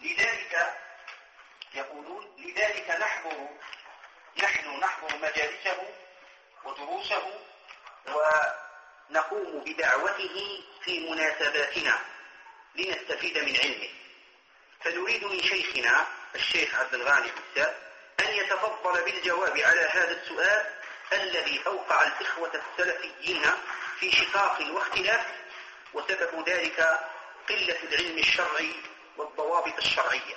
لذلك يقولون لذلك نحضر نحن نحضر مجالسه ودروسه ونقوم بدعوته في مناسباتنا لنستفيد من علمه. فنريد من شيخنا الشيخ عبد الغاني حسان أن يتفضل بالجواب على هذا السؤال الذي أوقع الإخوة السلفيين في شقاق واختلاف وسبب ذلك قلة العلم الشرعي والضوابط الشرعية.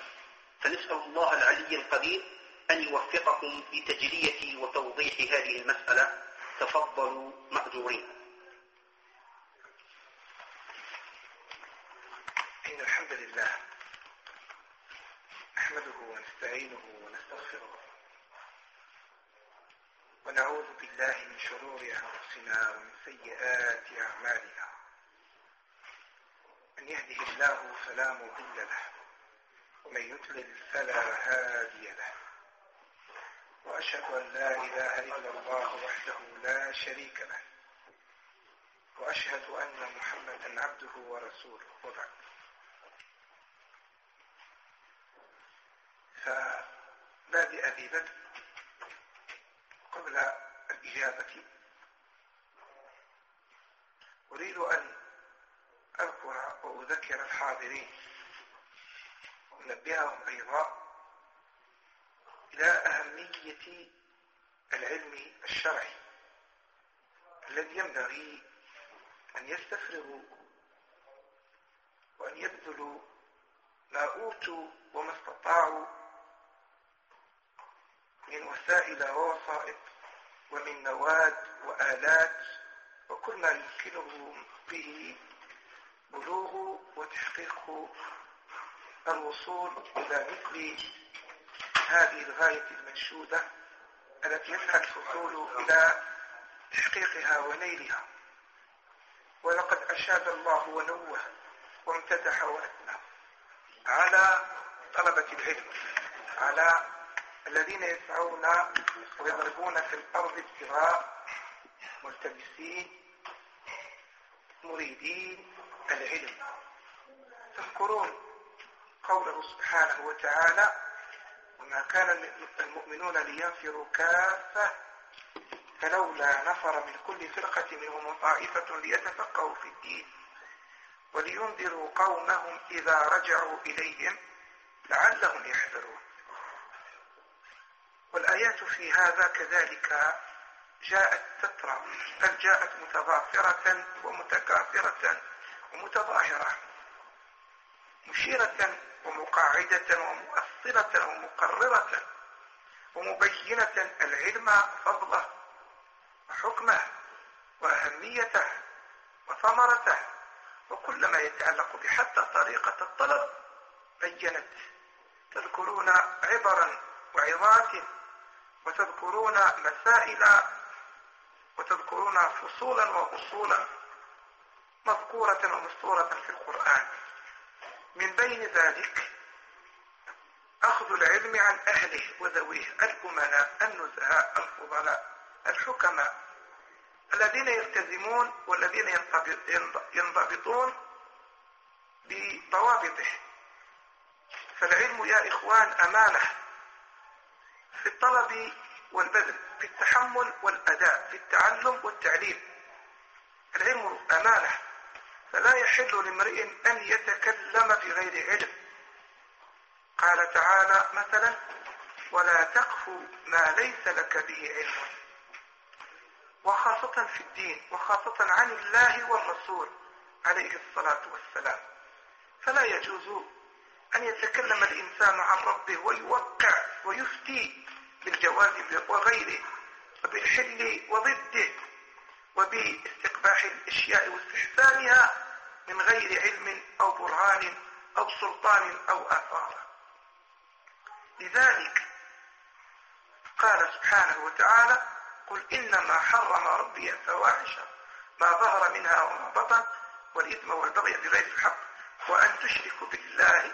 فنسأل الله العلي القدير أن يوفقكم لتجلية وتوضيح هذه المسألة. تفضلوا مأجورين. إن الحمد لله نحمده ونستعينه ونستغفره ونعوذ بالله من شرور أنفسنا ومن سيئات أعمالنا. من يهده الله فلا مضل له ومن يضلل فلا هادي له. وأشهد أن لا إله إلا الله وحده لا شريك له. وأشهد أن محمدا عبده ورسوله. وبعد. فبادئ أبي بدر قبل الإجابة. أريد أن أذكر وأذكر الحاضرين وأنبههم أيضا إلى أهمية العلم الشرعي الذي ينبغي أن يستفرغوا وأن يبذلوا ما أوتوا وما استطاعوا من وسائل ووسائط ومن مواد وآلات وكل ما يمكنهم به بلوغ وتحقيق الوصول إلى مثل هذه الغاية المنشودة التي يسعى الفصول إلى تحقيقها ونيلها. ولقد أشاد الله ونوه وامتدح وأثنى على طلبة العلم على الذين يسعون ويضربون في الأرض ابتغاء ملتمسين مريدين العلم. تذكرون قوله سبحانه وتعالى وما كان المؤمنون لينفروا كافة فلولا نفر من كل فرقة منهم طائفة ليتفقهوا في الدين ولينذروا قومهم إذا رجعوا إليهم لعلهم يحذرون. والآيات في هذا كذلك جاءت تترى بل جاءت متضافرة ومتكاثرة. ومتظاهرة مشيرة ومقاعدة ومؤصلة ومقررة ومبينة العلم فضله وحكمه وأهميته وثمرته وكل ما يتعلق بحتى طريقة الطلب بينت. تذكرون عبرا وعظات وتذكرون مسائل وتذكرون فصولا وأصولا مذكورة ومسطورة في القرآن. من بين ذلك أخذ العلم عن أهله وذويه الأمناء النزهاء الفضلاء الحكماء الذين يلتزمون والذين ينضبطون بضوابطه. فالعلم يا إخوان أمانة في الطلب والبذل في التحمل والأداء في التعلم والتعليم. العلم أمانة. فلا يحل لامرئ أن يتكلم بغير علم. قال تعالى مثلا ولا تقف ما ليس لك به علم. وخاصة في الدين وخاصة عن الله والرسول عليه الصلاة والسلام. فلا يجوز أن يتكلم الإنسان عن ربه ويوقع ويفتي بالجواز وغيره وبالحل وضده. وباستقباح الأشياء واستحسانها من غير علم أو برهان أو سلطان أو آثار. لذلك قال سبحانه وتعالى قل إنما حرم ربي الفواحش ما ظهر منها وما بطن والإثم والبغي بغير الحق وأن تشركوا بالله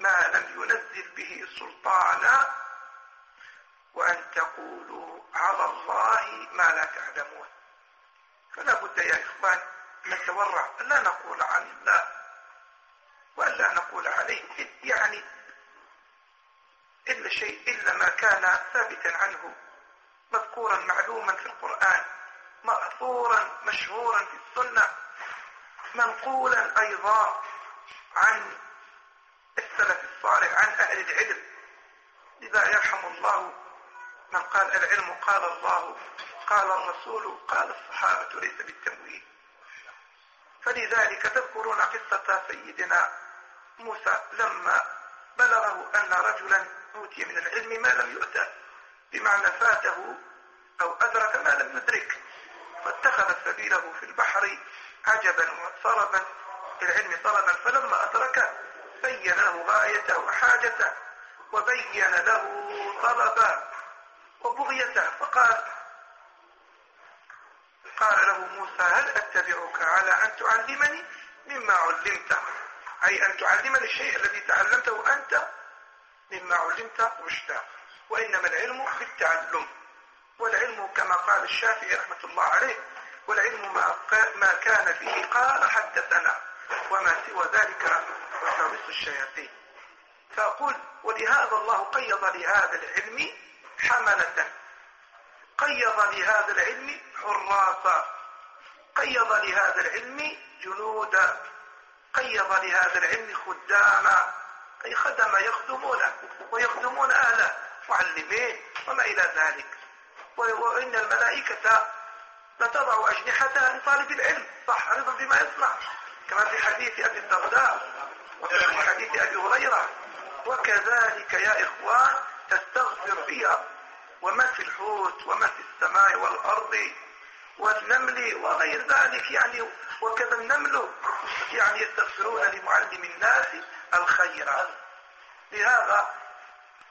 ما لم ينزل به سلطانا وأن تقولوا على الله ما لا تعلمون. فلا بد يا إخوان نتورع لا نقول عن الله وألا نقول عليه يعني إلا شيء إلا ما كان ثابتا عنه مذكورا معلوما في القرآن مأثورا مشهورا في السنة منقولا أيضا عن السلف الصالح عن أهل العلم. لذا يرحم الله من قال العلم قال الله قال الرسول قال الصحابة ليس بالتمويل. فلذلك تذكرون قصة سيدنا موسى لما بلغه أن رجلا أوتي من العلم ما لم يؤتى بمعنى فاته أو أدرك ما لم يدرك. فاتخذ سبيله في البحر عجبا وصربا العلم طلبا فلما أدركه بين له غايته وحاجته وبين له طلبا وبغيته فقال قال له موسى هل أتبعك على أن تعلمني مما علمت؟ أي أن تعلمني الشيء الذي تعلمته أنت مما علمت رشدا وإنما العلم بالتعلم. والعلم كما قال الشافعي رحمة الله عليه والعلم ما كان فيه قال حدثنا. وما سوى ذلك وساوس الشياطين. فأقول ولهذا الله قيض لهذا العلم حملة. قيض لهذا العلم حراسا قيض لهذا العلم جنودا قيض لهذا العلم خداما أي خدم يخدمونه ويخدمون أهله معلمين وما إلى ذلك. وإن الملائكة لتضع أجنحتها لطالب العلم صح؟ رضا بما يصنع. كما في حديث أبي الدرداء وفي حديث أبي هريرة. وكذلك يا إخوان تستغفر فيها ومن في الحوت ومن في السماء والأرض والنمل وغير ذلك يعني وكذا النمل يعني يستغفرون لمعلم الناس الخير. لهذا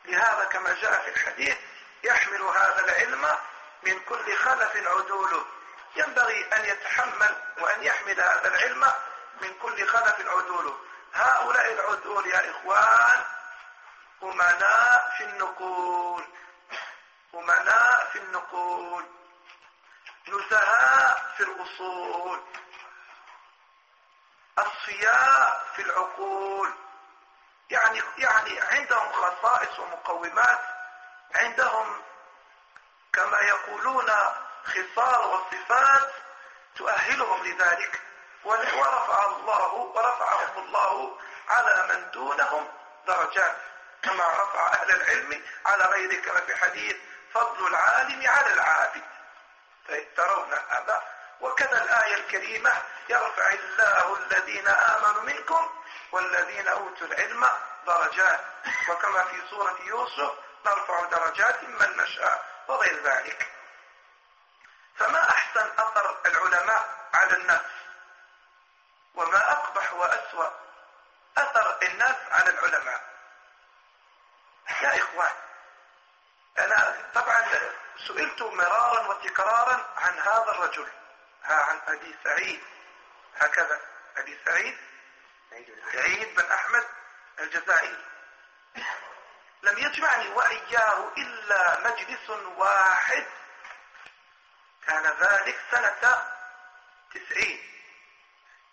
لهذا كما جاء في الحديث يحمل هذا العلم من كل خلف عدول. ينبغي أن يتحمل وأن يحمل هذا العلم من كل خلف عدول. هؤلاء العدول يا إخوان أمناء في النقول. أمناء في النقول نزهاء في الأصول أصفياء في العقول. يعني يعني عندهم خصائص ومقومات عندهم كما يقولون خصال وصفات تؤهلهم لذلك. ورفع الله ورفعهم الله على من دونهم درجات كما رفع أهل العلم على غيره كما في حديث فضل العالم على العابد. ترون هذا وكذا الآية الكريمة يرفع الله الذين آمنوا منكم والذين أوتوا العلم درجات. وكما في سورة يوسف نرفع درجات من نشاء وغير ذلك. فما أحسن أثر العلماء على الناس؟ وما أقبح وأسوأ أثر الناس على العلماء؟ يا إخوان أنا طبعا سئلت مرارا وتكرارا عن هذا الرجل. ها عن أبي سعيد. هكذا. أبي سعيد. سعيد بن أحمد الجزائري. لم يجمعني وإياه إلا مجلس واحد. كان ذلك سنة تسعين.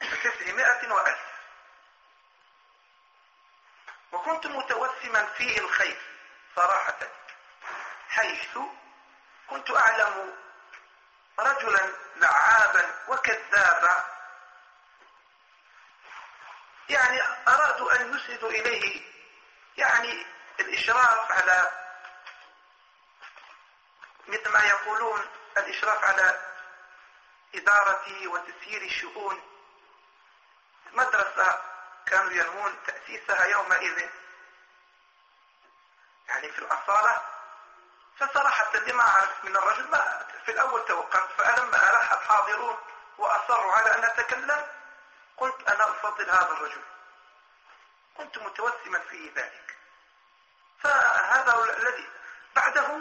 تسعمائة وألف. وكنت متوسما فيه الخير صراحة. حيث كنت أعلم رجلا لعابا وكذابا. يعني أرادوا أن يسندوا إليه يعني الإشراف على مثل ما يقولون الإشراف على إدارة وتسيير الشؤون مدرسة كانوا ينوون تأسيسها يومئذ. يعني في الأصالة لما عرفت من الرجل ما في الأول توقفت فلما ألح الحاضرون وأصروا على أن أتكلم. قلت أنا أفضل هذا الرجل. كنت متوسما في ذلك. فهذا الذي بعده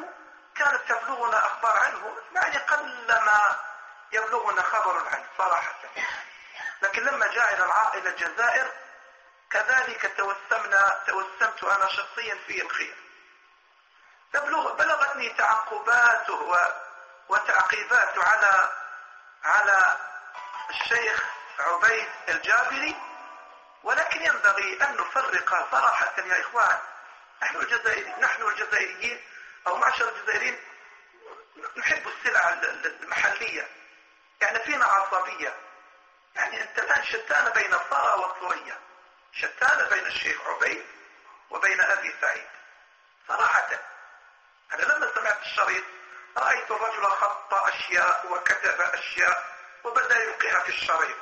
كانت تبلغنا أخبار عنه يعني قلما يبلغنا خبر عنه صراحة. لكن لما جاء إلى إلى الجزائر كذلك توسمنا توسمت أنا شخصيا فيه الخير. تبلغ بلغتني تعقباته وتعقيباته على على الشيخ عبيد الجابري ولكن ينبغي أن نفرق صراحة يا إخوان. نحن الجزائريين نحن الجزائريين أو معشر الجزائريين نحب السلع المحلية. يعني فينا عصبية. يعني أنت الآن شتان بين الثرى والثريا شتان بين الشيخ عبيد وبين أبي سعيد. صراحة أنا لما سمعت الشريط رأيت الرجل خط أشياء وكتب أشياء وبدأ يلقيها في الشريط.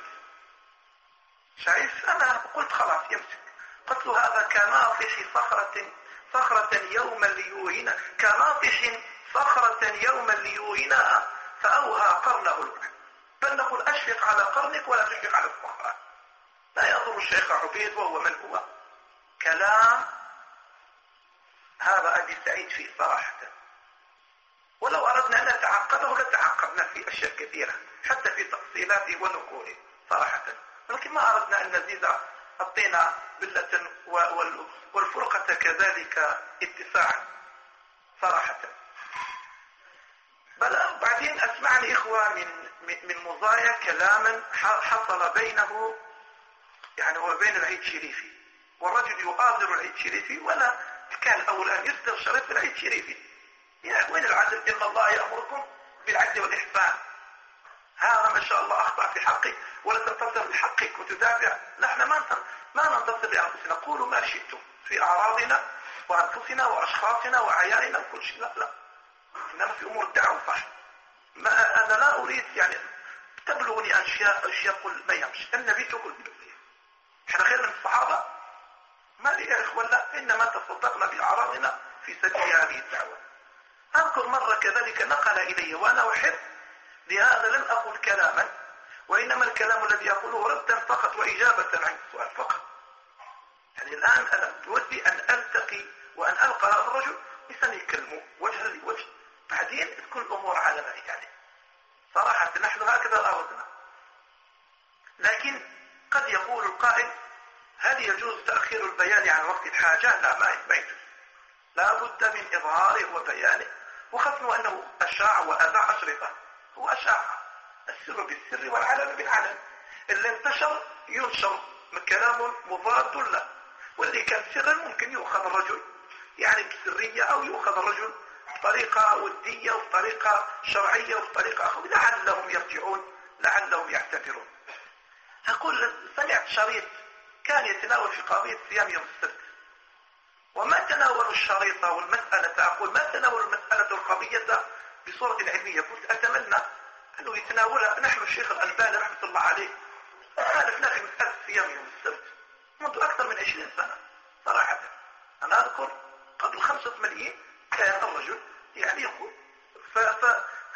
شايف؟ أنا قلت خلاص يمسك. قلت له هذا كناطح صخرة صخرة يوما ليوهنا كناطح صخرة يوما ليوهنا فأوهى قرنه الوحد بل نقول أشفق على قرنك ولا تشفق على الصخرة لا يضر الشيخ عبيد وهو من هو. كلام هذا أبي سعيد فيه صراحة ولو أردنا أن نتعقده لتعقدنا في أشياء كثيرة حتى في تفصيلاته ونقوله صراحة. ولكن ما أردنا أن نزيد الطينة بلة والفرقة كذلك اتساعا صراحة. بل بعدين أسمعني إخوة من من مضايا كلاما حصل بينه يعني وبين العيد الشريفي والرجل يؤازر العيد الشريفي ولا كان أول أن يصدر شريف العيد الشريفي يا وين العدل؟ إن الله يأمركم بالعدل والإحسان. هذا ما شاء الله أخطأ في حقك ولا تنتصر لحقك وتدافع. نحن ما ما ننتصر لأنفسنا. قولوا ما شئتم في أعراضنا وأنفسنا وأشخاصنا وعيالنا وكل شيء. لا لا. إنما في أمور الدعوة صح ما أنا لا أريد يعني تبلغني أشياء أشياء قل ما يمشي. النبي تقول إحنا خير من الصحابة؟ ما يا إخوان؟ لا إنما تصدقنا بأعراضنا في سبيل هذه الدعوة. أذكر مرة كذلك نقل إلي وأنا أحب لهذا لم أقل كلاما وإنما الكلام الذي أقوله ردا فقط وإجابة عن السؤال فقط. يعني الآن أنا بودي أن ألتقي وأن ألقى هذا الرجل مثلا يكلمه وجها لوجه. بعدين تكون الأمور على ما يعني. صراحة نحن هكذا أردنا. لكن قد يقول القائل هل يجوز تأخير البيان عن وقت الحاجة؟ لا ما يجوز. لا بد من إظهاره وبيانه. وخصمه أنه أشاع وأذاع أشرطة هو أشاع. السر بالسر والعلن بالعلن. اللي انتشر ينشر. كلام مضاد له واللي كان سرا ممكن يؤخذ الرجل. يعني بسرية أو يؤخذ الرجل بطريقة ودية وبطريقة شرعية وبطريقة أخرى. لعلهم يرجعون لعلهم يعتبرون. أقول سمعت شريط كان يتناول في قضية صيام يوم السبت. وما تناول الشريطة والمسألة أقول ما تناول المسألة القضية بصورة علمية؟ كنت أتمنى أنه يتناولها. نحن الشيخ الألباني رحمة الله عليه خالفنا في مسألة صيام يوم السبت منذ أكثر من عشرين سنة صراحة. أنا أذكر قبل خمسة ملايين كان الرجل يعني يقول ف ف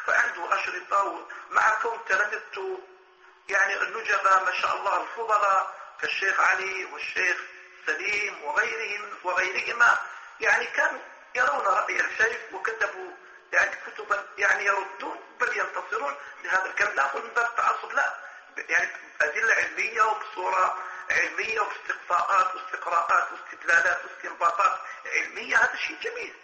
فعنده أشرطة معكم تلمذت يعني النجبة ما شاء الله الفضلاء كالشيخ علي والشيخ سليم وغيرهم وغيرهما يعني كانوا يرون رأي الشيخ وكتبوا يعني كتبا يعني يردون بل ينتصرون لهذا الكلام. لا أقول من باب التعصب لا. يعني أدلة علمية وبصورة علمية وباستقصاءات واستقراءات واستدلالات واستنباطات علمية هذا شيء جميل.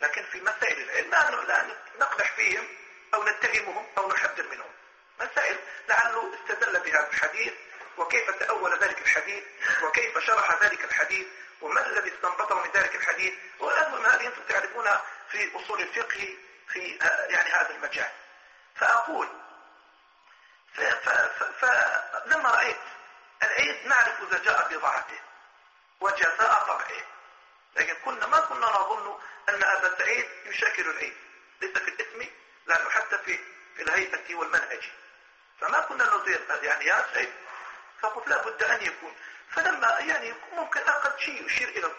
لكن في مسائل العلم لا نقدح فيهم أو نتهمهم أو نحذر منهم. مسائل لعله استدل بهذا الحديث وكيف تأول ذلك الحديث؟ وكيف شرح ذلك الحديث؟ وما الذي استنبطه من ذلك الحديث؟ والمهم هذه أنتم تعرفونها في أصول الفقه في يعني هذا المجال. فأقول فلما رأيت العيد نعرف إذا جاء بضاعته وجزاء طبعه. لكن كنا ما كنا نظن أن أبا سعيد يشاكل العيد ليس في الاسم لأنه حتى في في الهيئة والمنهج. فما كنا نزيد يعني يا سيد فقلت لا بد أن يكون. فلما يعني ممكن أقل شيء يشير إلى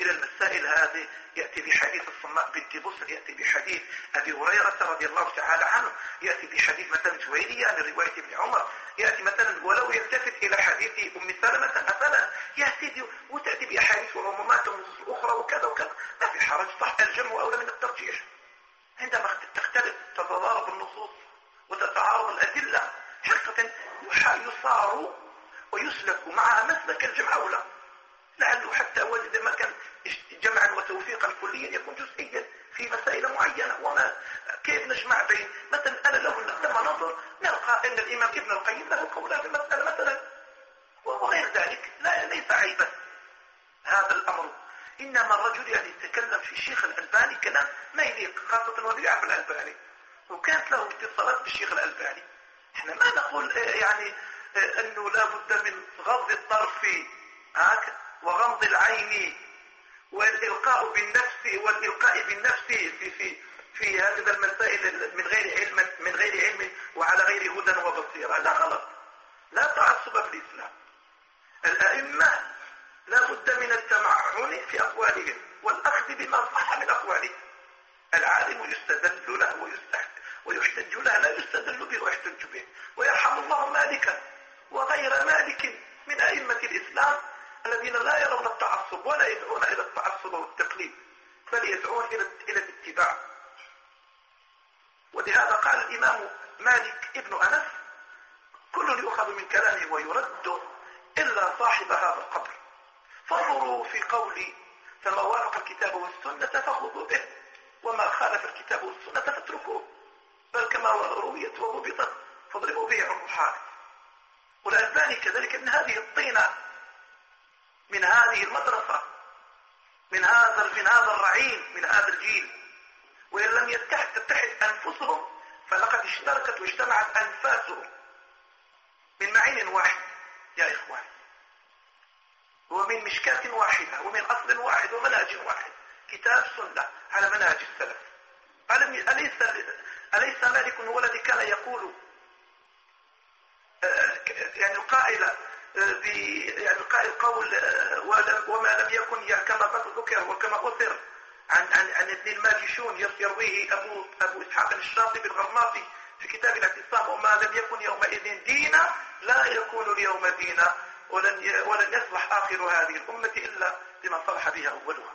إلى المسائل هذه. يأتي بحديث الصماء بنت بصر يأتي بحديث أبي هريرة رضي الله تعالى عنه يأتي بحديث مثلا جويرية من رواية ابن عمر يأتي مثلا ولو يلتفت إلى حديث أم سلمة مثلا يأتي وتأتي بأحاديث وعمومات أخرى وكذا وكذا. ما في حرج صح الجمع أولى من الترجيح. عندما تختلف تتضارب النصوص وتتعارض الأدلة حقيقة يصار ويسلك معها مسلك الجمع أولى. لعله حتى وجد ما كان جمعا وتوفيقا كليا يكون جزئيا في مسائل معينة. وما كيف نجمع بين مثلا أنا لو لما ننظر نلقى أن الإمام ابن القيم له قولان في المسألة مثلا وغير ذلك. لا ليس عيبا. هذا الأمر. إنما الرجل يعني يتكلم في الشيخ الألباني كلام ما يليق خاصة وهو يعرف الألباني. وكانت له اتصالات بالشيخ الألباني. إحنا ما نقول آه، يعني أنه لا بد من غض الطرف هكذا وغمض العين والإلقاء بالنفس والإلقاء بالنفس في في في هذه المسائل من غير علم من غير علم وعلى غير هدى وبصيرة. لا غلط. لا تعصب في الإسلام. الأئمة لا بد من التمعن في أقوالهم والأخذ بما صح من أقوالهم. العالم يستدل له ويحتج له لا يستدل به ويحتج به. ويرحم الله مالكا. وغير مالك من أئمة الإسلام الذين لا يرون التعصب ولا يدعون إلى التعصب والتقليد بل يدعون إلى الاتباع. ولهذا قال الإمام مالك ابن أنس كل يؤخذ من كلامه ويرد إلا صاحب هذا القبر فانظروا في قولي فما وافق الكتاب والسنة فخذوا به وما خالف الكتاب والسنة فاتركوه. بل كما رويت وضبطت فاضربوا به عروحات والألباني كذلك من هذه الطينة من هذه المدرسة من هذا من هذا الرعيل من هذا الجيل. وإن لم تتحد أنفسهم فلقد اشتركت واجتمعت أنفاسهم من معين واحد يا إخوان ومن مشكاة واحدة ومن أصل واحد ومنهج واحد. كتاب سنة على منهج السلف. أليس, أليس مالك هو الذي كان يقول يعني القائل آه، يعني القائل قول آه، وما لم يكن كما ذكر وكما أثر عن عن عن ابن الماجشون يرويه أبو أبو إسحاق الشاطبي الغرناطي في كتاب الاعتصام وما لم يكن يومئذ دينا لا يكون اليوم دينا ولن ولن يصلح آخر هذه الأمة إلا بما صلح بها أولها.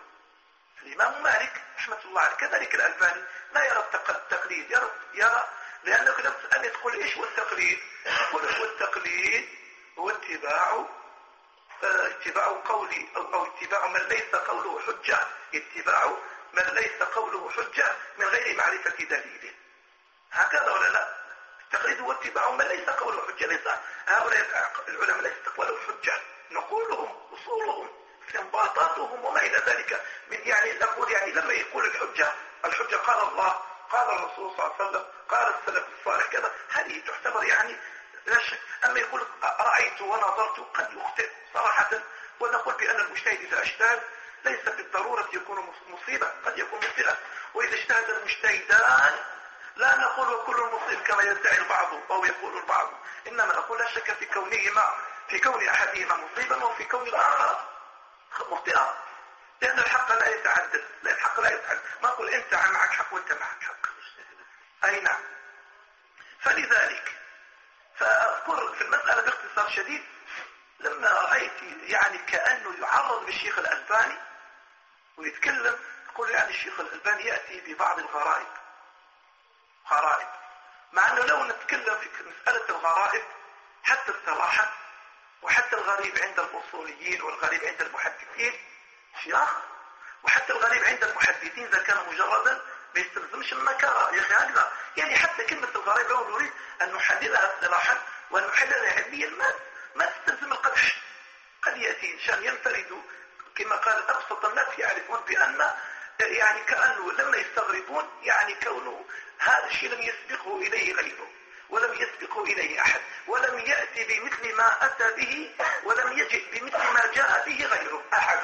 الإمام مالك رحمة الله عليه كذلك الألباني لا يرى التقليد يرى, يرى لأنك لم تسألني تقول إيش هو التقليد؟ يقول هو التقليد هو اتباع اتباع قولي أو اتباع من ليس قوله حجة اتباع من ليس قوله حجة من غير معرفة دليله. هكذا ولا لا؟ التقليد هو اتباع من ليس قوله حجة ليس. هؤلاء العلماء ليس قوله حجة نقولهم أصولهم استنباطاتهم وما إلى ذلك من يعني نقول يعني لما يقول الحجة. الحجة قال الله قال الرسول صلى الله عليه وسلم قال السلف الصالح كذا هذه تعتبر يعني لا شك؟ أما يقول رأيت ونظرت قد يخطئ صراحة؟ ونقول بأن المجتهد إذا اجتهد ليس بالضرورة يكون مصيبة قد يكون مصيبة. وإذا اجتهد المجتهدان لا نقول وكل مصيب كما يدعي البعض أو يقول البعض. إنما نقول لا شك في كونهما في كون أحدهما مصيبا وفي كون الآخر مخطئا. لأن الحق لا يتعدد لأن الحق لا يتعدد. ما أقول أنت معك حق وأنت معك حق. أي نعم. فلذلك فأذكر في المسألة باختصار شديد لما رأيت يعني كأنه يعرض بالشيخ الألباني ويتكلم يقول يعني الشيخ الألباني يأتي ببعض الغرائب. غرائب. مع أنه لو نتكلم في مسألة الغرائب حتى الصراحة وحتى الغريب عند الأصوليين والغريب عند المحدثين شيخ وحتى الغريب عند المحدثين إذا كان مجردا ما يستلزمش النكارة يا أخي هكذا. يعني حتى كلمة الغريب لو نريد أن نحددها اصطلاحا وأن نحللها علميا ما ما تستلزم القدح. قد يأتي إنسان ينفرد كما قال أبسط الناس يعرفون بأن يعني كأنه لما يستغربون يعني كونه هذا الشيء لم يسبقه إليه غيره ولم يسبقه إليه أحد ولم يأتي بمثل ما أتى به ولم يجئ بمثل ما جاء به غيره أحد.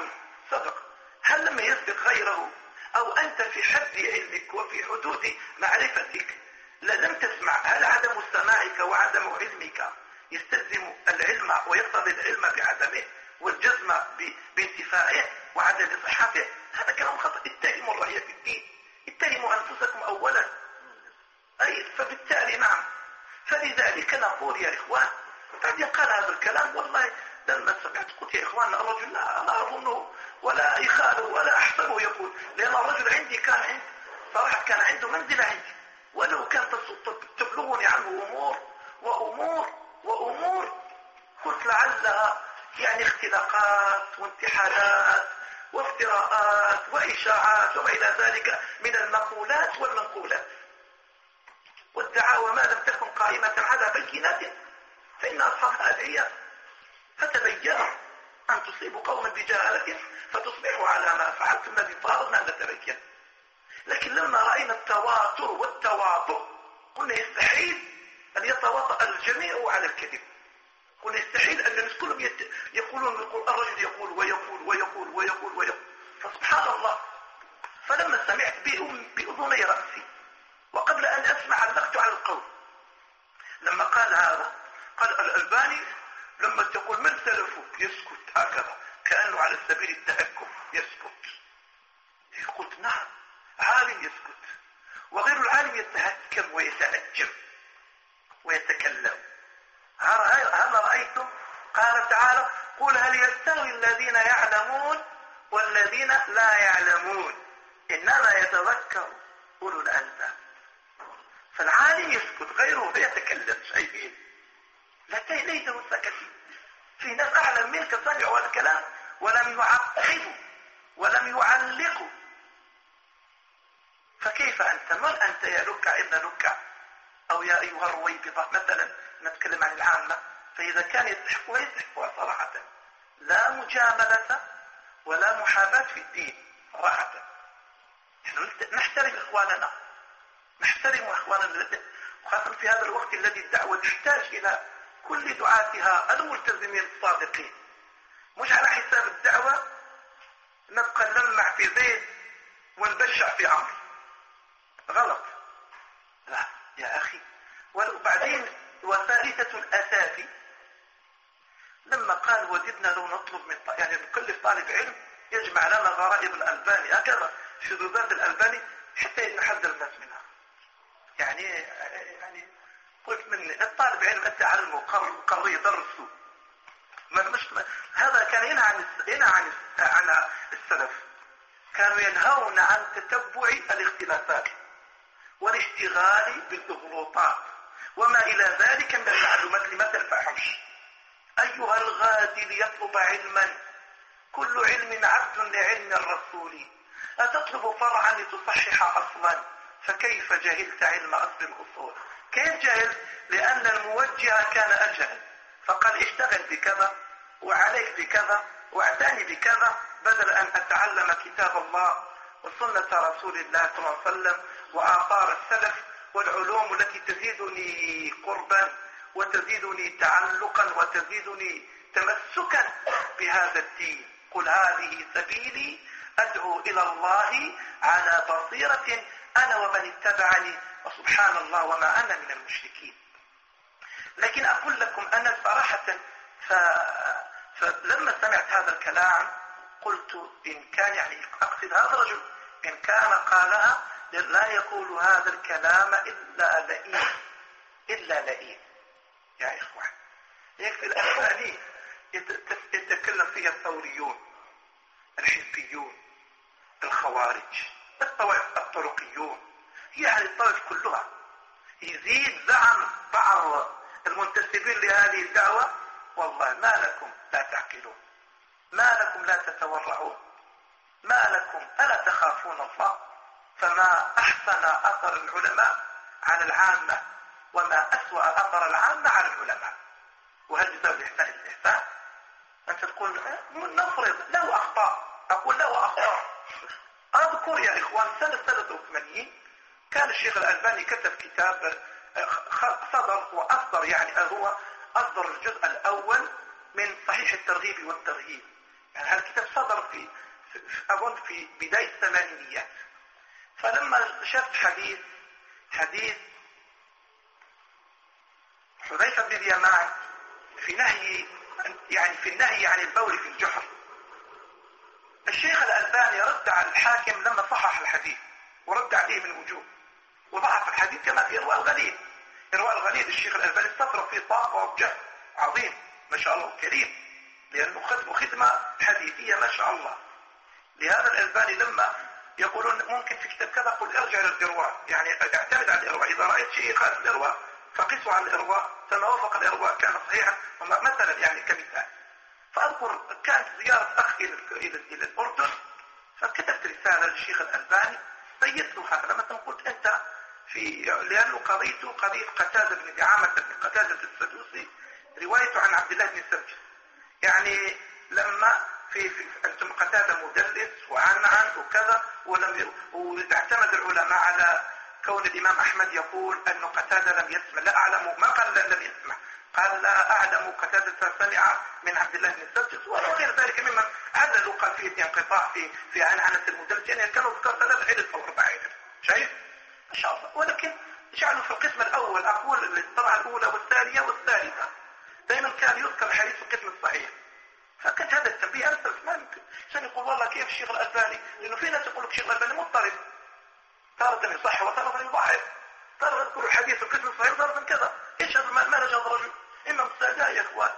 سبق هل لم يسبق غيره؟ أو أنت في حد علمك وفي حدود معرفتك لم تسمع هل عدم سماعك وعدم علمك يستلزم العلم ويقتضي العلم بعدمه والجزم بانتفاعه وعدم صحته هذا كلام خطأ. اتهموا الرأي في الدين. اتهموا أنفسكم أولا. أي فبالتالي نعم. فلذلك نقول يا إخوان بعدين قال هذا الكلام والله لما سمعت قلت يا إخوان الرجل لا, لا أظنه. ولا يخاله ولا أحسنه يقول لأن الرجل عندي كان عند صراحة كان عنده منزلة عندي. ولو كان تبلغني عنه أمور وأمور وأمور قلت لعلها يعني اختلاقات وانتحالات وافتراءات وإشاعات وما إلى ذلك من المقولات والمنقولات. والدعاوى ما لم تكن قائمة على بينات فإن أصحابها أدعياء فتبينوا أن تصيبوا قوما بجهالة فتصبحوا على ما فعلتم الذي طالبنا أن نتبين. لكن لما رأينا التواتر والتواطؤ قلنا يستحيل أن يتواطأ الجميع على الكذب. قلنا يستحيل أن الناس كلهم يت... يقولون الرجل يقول ويقول ويقول ويقول ويقول. فسبحان الله. فلما سمعت بأذني رأسي وقبل أن أسمع علقت على القول لما قال هذا قال الألباني لما تقول من سلفك يسكت هكذا كأنه على سبيل التأكد يسكت. قلت نعم عالم يسكت. وغير العالم يتهكم ويتأجم ويتكلم. هل رأيتم؟ قال تعالى قل هل يستوي الذين يعلمون والذين لا يعلمون؟ إنما يتذكر أولو الألباب. فالعالم يسكت غيره يتكلم شايفين لا ليته سكت في ناس أعلم منك سمعوا الكلام ولم يعقبوا ولم يعلقوا فكيف أنت؟ من أنت يا لكع؟ ابن لكع. أو يا أيها الرويبضة مثلا نتكلم عن العامة. فإذا كان يستحقها يستحقها صراحة. لا مجاملة ولا محاباة في الدين صراحة. نحن نحترم إخواننا. نحترم إخواننا. خاصة في هذا الوقت الذي الدعوة تحتاج إلى كل دعاتها الملتزمين الصادقين مش على حساب الدعوة؟ نبقى نلمع في زيد ونبشع في عمرو غلط. لا يا أخي. وبعدين وثالثة الأساس لما قال وددنا لو نطلب من يعني نكلف طالب علم يجمع لنا غرائب الألباني. هكذا شذوذات الألباني حتى نحذر الناس منها. يعني يعني قلت من الطالب علم أنت علمه قرر يدرسه ما مش هذا كان ينهى عن ينهى عن عن السلف. كانوا ينهون عن تتبع الاختلافات والاشتغال بالإغلوطات وما إلى ذلك من المعلومات لما تنفعهمش أيها الغادي ليطلب علما. كل علم عبد لعلم الرسول. أتطلب فرعا لتصحح أصلا. فكيف جهلت علم أصل الأصول؟ كيف جهلت لأن الموجه كان أجهل. فقال اشتغل بكذا وعليك بكذا واعتني بكذا بدل أن أتعلم كتاب الله وسنة رسول الله صلى الله عليه وسلم وآثار السلف والعلوم التي تزيدني قربا وتزيدني تعلقا وتزيدني تمسكا بهذا الدين. قل هذه سبيلي أدعو إلى الله على بصيرة أنا ومن اتبعني وسبحان الله وما أنا من المشركين. لكن أقول لكم أنا صراحة ف... فلما سمعت هذا الكلام قلت إن كان يعني أقصد هذا الرجل إن كان قالها لا يقول هذا الكلام إلا لئيم. إلا لئيم. يا إخوان. يكفي الأسانيد يتكلم فيها الثوريون الحزبيون الخوارج الطرقيون. يعني الطوائف كلها. يزيد زعم بعض المنتسبين لهذه الدعوة. والله ما لكم لا تعقلون. ما لكم لا تتورعون. ما لكم ألا تخافون الله. فما أحسن أثر العلماء على العامة وما أسوأ أثر العامة على العلماء. وهل جزاء الإحسان الإحسان؟ أنت تقول نفرض له أخطاء. أقول له أخطاء. أذكر يا إخوان سنة 83 كان الشيخ الألباني كتب كتاب صدر وأصدر يعني هو أصدر الجزء الأول من صحيح الترغيب والترهيب. يعني هذا الكتاب صدر في أظن في بداية الثمانينيات فلما شفت حديث حديث حذيفة بن اليمان في نهي يعني في النهي عن البول في الجحر. الشيخ الألباني رد على الحاكم لما صحح الحديث ورد عليه من وجوه وضعف الحديث كما في إرواء الغليل إرواء الغليل الشيخ الألباني استطرق فيه طاقة وجهد عظيم ما شاء الله كريم. لأنه خدمه خدمة حديثية ما شاء الله. لهذا الألباني لما يقولون ممكن في كتاب كذا قل ارجع للإرواء. يعني اعتمد على الإرواء. إذا رأيت شيء يخالف الإرواء فقسوا على الإرواء. فما وافق الإرواء كان صحيحا. مثلا يعني كمثال. فأذكر كانت زيارة أخ إلى, إلى, الأردن فكتبت رسالة للشيخ الألباني بيت له هذا. مثلا قلت أنت في لأنه قضيته قضية قتادة بن دعامة بن قتادة السدوسي روايته عن عبد الله بن سرجس يعني لما في, في أنتم قتادة مدلس وعن عن وكذا ولم واعتمد العلماء على كون الإمام أحمد يقول ان قتادة لم يسمع لا أعلم ما قال لم يسمع. قال لا أعلم قتادة سمع من عبد الله بن سجد وغير ذلك ممن عللوا قال فيه انقطاع في في عنعنة المدلس. يعني كانوا ذكر ثلاث عدد أو أربع عدد شايف؟ ما شاء الله ولكن جعلوا في القسم الأول أقول الطبعة الأولى والثانية والثالثة. دائما كان يذكر الحديث في القسم الصحيح. فكانت هذا التنبيه ارسل ما يمكن عشان يقول والله كيف الشيخ الألباني؟ لأنه في ناس يقول لك الشيخ الألباني مضطرب. تارة يصح وتارة يضعف. تارة يذكر الحديث في القسم الصحيح وتارة كذا. إيش هذا ما نجد رجل اما السادة يا اخوان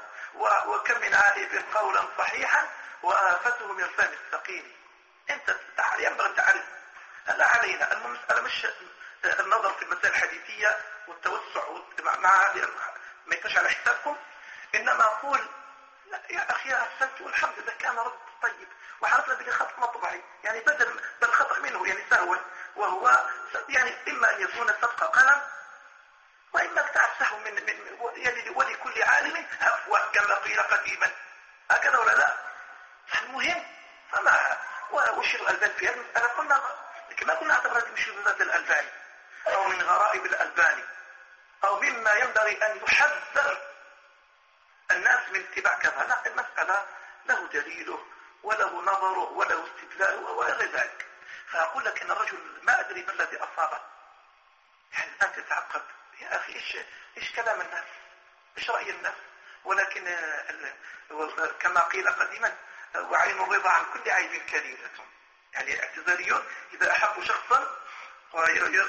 وكم من عائب قولا صحيحا وآفته من الفهم السقيم أنت ينبغي أن تعرف. لا علينا. المسألة مش النظر في المسائل الحديثية والتوسع مع ما يكونش على حسابكم. إنما أقول لا يا أخي احسنت والحمد لله كان رد طيب. وعرفنا به خط مطبعي يعني بدل بل خطأ منه يعني سهوا وهو يعني إما أن يكون سبق قلم وإما تعرف سهو من, من يعني ولكل عالم هفوة كما قيل قديما. هكذا ولا لا؟ المهم فما وشير الألبان في المسألة قلنا لكن ما كنا نعتبر هذه من شذوذات أو من غرائب الألباني أو مما ينبغي أن يحذر الناس من اتباع كذا. لا المسألة له دليله وله نظره وله استدلاله وغير ذلك. فأقول لك أن الرجل ما أدري ما الذي أصابه. يعني الآن تتعقد. يا أخي إيش, إيش كلام الناس؟ إيش رأي الناس؟ ولكن آه، كما قيل قديما وعين الرضا عن كل عيب كليلة يعني الاعتذاريون إذا أحبوا شخصا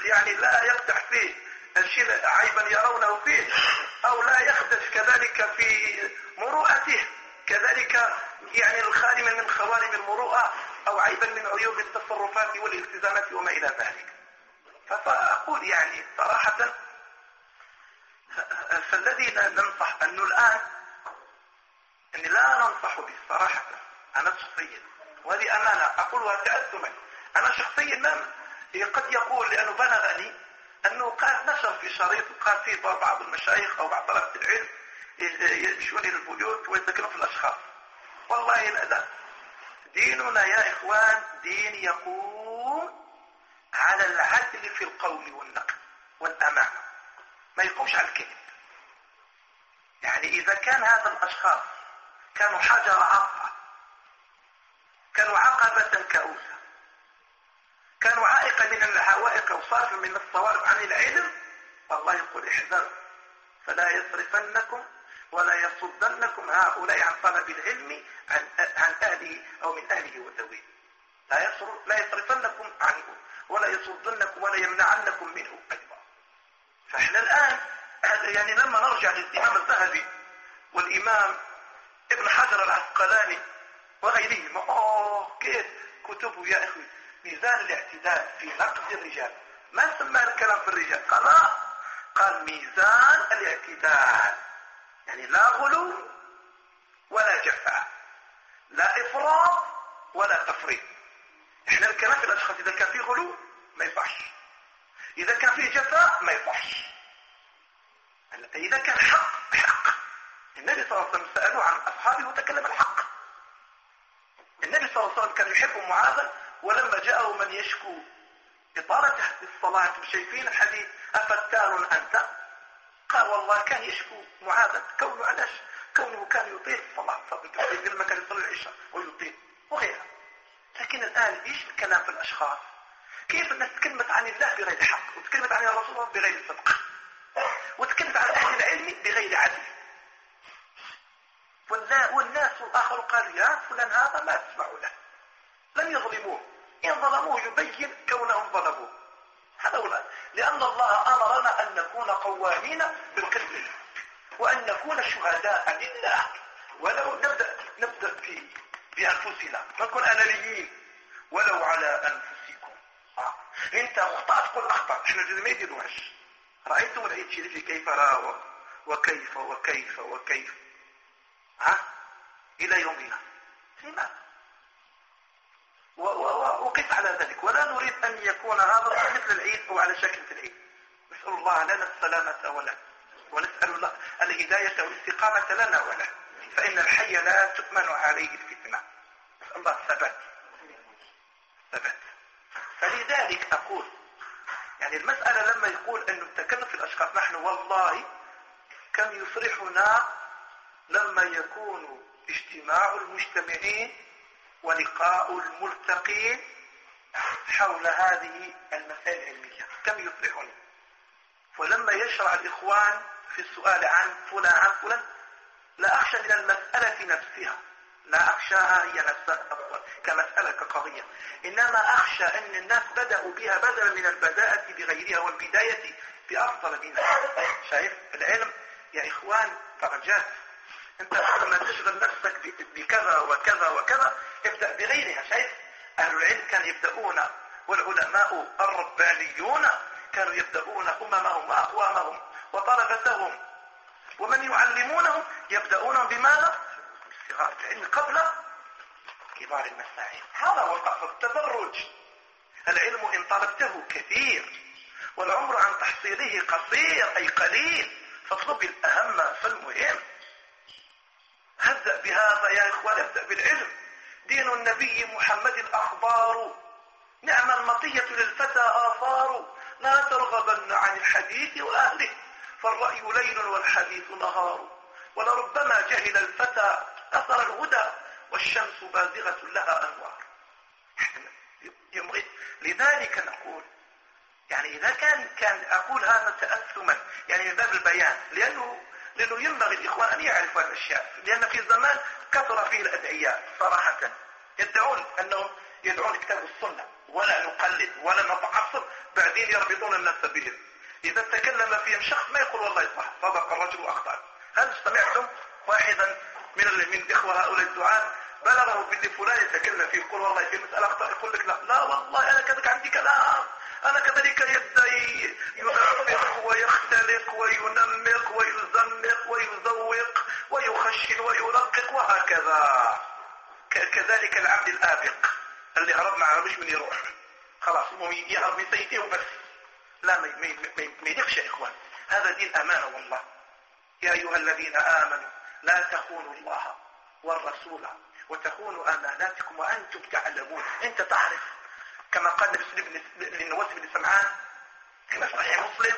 يعني لا يقدح فيه. الشيء عيبا يرونه فيه. أو لا يخدش كذلك في مروءته. كذلك يعني الخالي من خوارم المروءة. أو عيبا من عيوب التصرفات والالتزامات وما إلى ذلك. فاقول يعني صراحة فالذي ننصح أنه الآن اني لا ننصح به صراحة. أنا شخصيا وهذه امانة اقولها تأثما أنا شخصيا قد يقول لأنه بلغني أنه قال نشر في شريط قال فيه بعض المشايخ أو بعض طلبة العلم يمشون إلى البيوت ويتكلموا في الأشخاص. والله لا, لا. ديننا يا إخوان دين يقوم على العدل في القول والنقل والأمانة. ما يقومش على الكذب. يعني إذا كان هذا الأشخاص كانوا حجر عصا كانوا عقبة كؤوسة كانوا عائقا من العوائق وصارفا من الصوارف عن العلم الله يقول احذروا فلا يصرفنكم ولا يصدنكم هؤلاء عن طلب العلم عن عن أهله أو من أهله وذويه. لا لا يصرفنكم عنه ولا يصدنكم ولا يمنعنكم منه أيضا. فإحنا الآن يعني لما نرجع للإمام الذهبي والإمام ابن حجر العسقلاني وغيرهم أوه كيف كتبه يا إخوي؟ ميزان الاعتدال في نقد الرجال. ما سمى الكلام في الرجال؟ قال لا. قال ميزان الاعتدال يعني لا غلو ولا جفاء. لا إفراط ولا تفريط. إحنا الكلام في الأشخاص إذا كان في غلو ما يصحش. إذا كان في جفاء ما يصحش. إذا كان حق حق. النبي صلى الله عليه وسلم سألوه عن أصحابه وتكلم الحق. النبي صلى الله عليه وسلم كان يحب معاذا؟ ولما جاءه من يشكو إطالة الصلاة شايفين الحديث أفتان أنت؟ قال والله كان يشكو معاذا كونه علاش؟ كونه كان يطيل الصلاة صدق لما كان يصلي العشاء ويطيل وغيرها. لكن الآن إيش الكلام في الأشخاص؟ كيف الناس تكلمت عن الله بغير حق وتكلمت عن الرسول بغير صدق وتكلمت عن أهل العلم بغير عدل. والناس الآخر قال يا فلان هذا ما تسمعوا له لم يظلموه. إن ظلموه يبين كونهم ظلموه. هذا هو لأن الله أمرنا أن نكون قوامين بالقسط. وأن نكون شهداء لله. ولو نبدأ نبدأ في بأنفسنا نكون أنانيين. ولو على أنفسكم. آه. إنت أخطأت قل اخطأت إحنا جد؟ ما يديروهاش رأيتم العيد في كيف راوى؟ وكيف وكيف وكيف؟ ها آه. إلى يومنا. لماذا على ذلك. ولا نريد أن يكون هذا مثل العيد أو على شكل العيد. نسأل الله لنا السلامة ولا ونسأل الله الهداية والاستقامة لنا ولا فإن الحي لا تؤمن عليه الفتنة. الله ثبت ثبت فلذلك أقول يعني المسألة لما يقول أنه نتكلم في الأشخاص نحن والله كم يفرحنا لما يكون اجتماع المجتمعين ولقاء الملتقين حول هذه المسائل العلمية. كم يفرحني ولما يشرع الإخوان في السؤال عن فلان عن فلان لا أخشى من المسألة نفسها. لا أخشاها هي نفسها. كمسألة كقضية. إنما أخشى أن الناس بدأوا بها بدلا من البداءة بغيرها والبداية بأفضل منها. شايف العلم؟ يا إخوان درجات أنت لما تشغل نفسك بكذا وكذا وكذا ابدأ بغيرها. شايف؟ أهل العلم كانوا يبدأون والعلماء الربانيون كانوا يبدأون أممهم وأقوامهم وطلبتهم. ومن يعلمونهم يبدأون بماذا؟ بالصغار العلم قبل كبار المسائل هذا هو القصد التدرج العلم إن طلبته كثير والعمر عن تحصيله قصير أي قليل فاطلب الأهم فالمهم. هدأ بهذا يا إخوان أبدأ بالعلم. دين النبي محمد الأخبار. نعم المطية للفتى آثار. لا ترغبن عن الحديث وأهله فالرأي ليل والحديث نهار. ولربما جهل الفتى أثر الهدى والشمس بازغة لها أنوار. لذلك نقول يعني إذا كان كان أقول هذا تأثما يعني من باب البيان لأنه لأنه ينبغي الإخوان أن يعرفوا هذه الأشياء لأن في زمان كثر فيه الأدعياء صراحة. يدعون أنهم يدعون كتاب السنة ولا نقلد ولا نتعصب بعدين يربطون الناس بهم. إذا تكلم فيهم شخص ما يقول والله صح صدق الرجل وأخطأ. هل سمعتم واحدا من من الإخوة هؤلاء الدعاء بلغه بان فلان يتكلم فيه يقول والله في مسألة أخطأ يقول لك لا لا والله أنا كذلك عندي كلام. أنا كذلك يبدأ ينفق ويختلق وينمق ويزمق ويزوق ويخشن ويرقق وهكذا. كذلك العبد الآبق اللي هرب معه مش من يروح. خلاص يهرب من سيده وبس. لا ما, ما, ما, ما يليقش يا إخوان. هذا دين أمانة والله. يا أيها الذين آمنوا لا تخونوا الله والرسول وتخونوا أماناتكم وأنتم تعلمون. أنت تعرف. كما قال النبي للنواس بن سمعان كما صحيح مسلم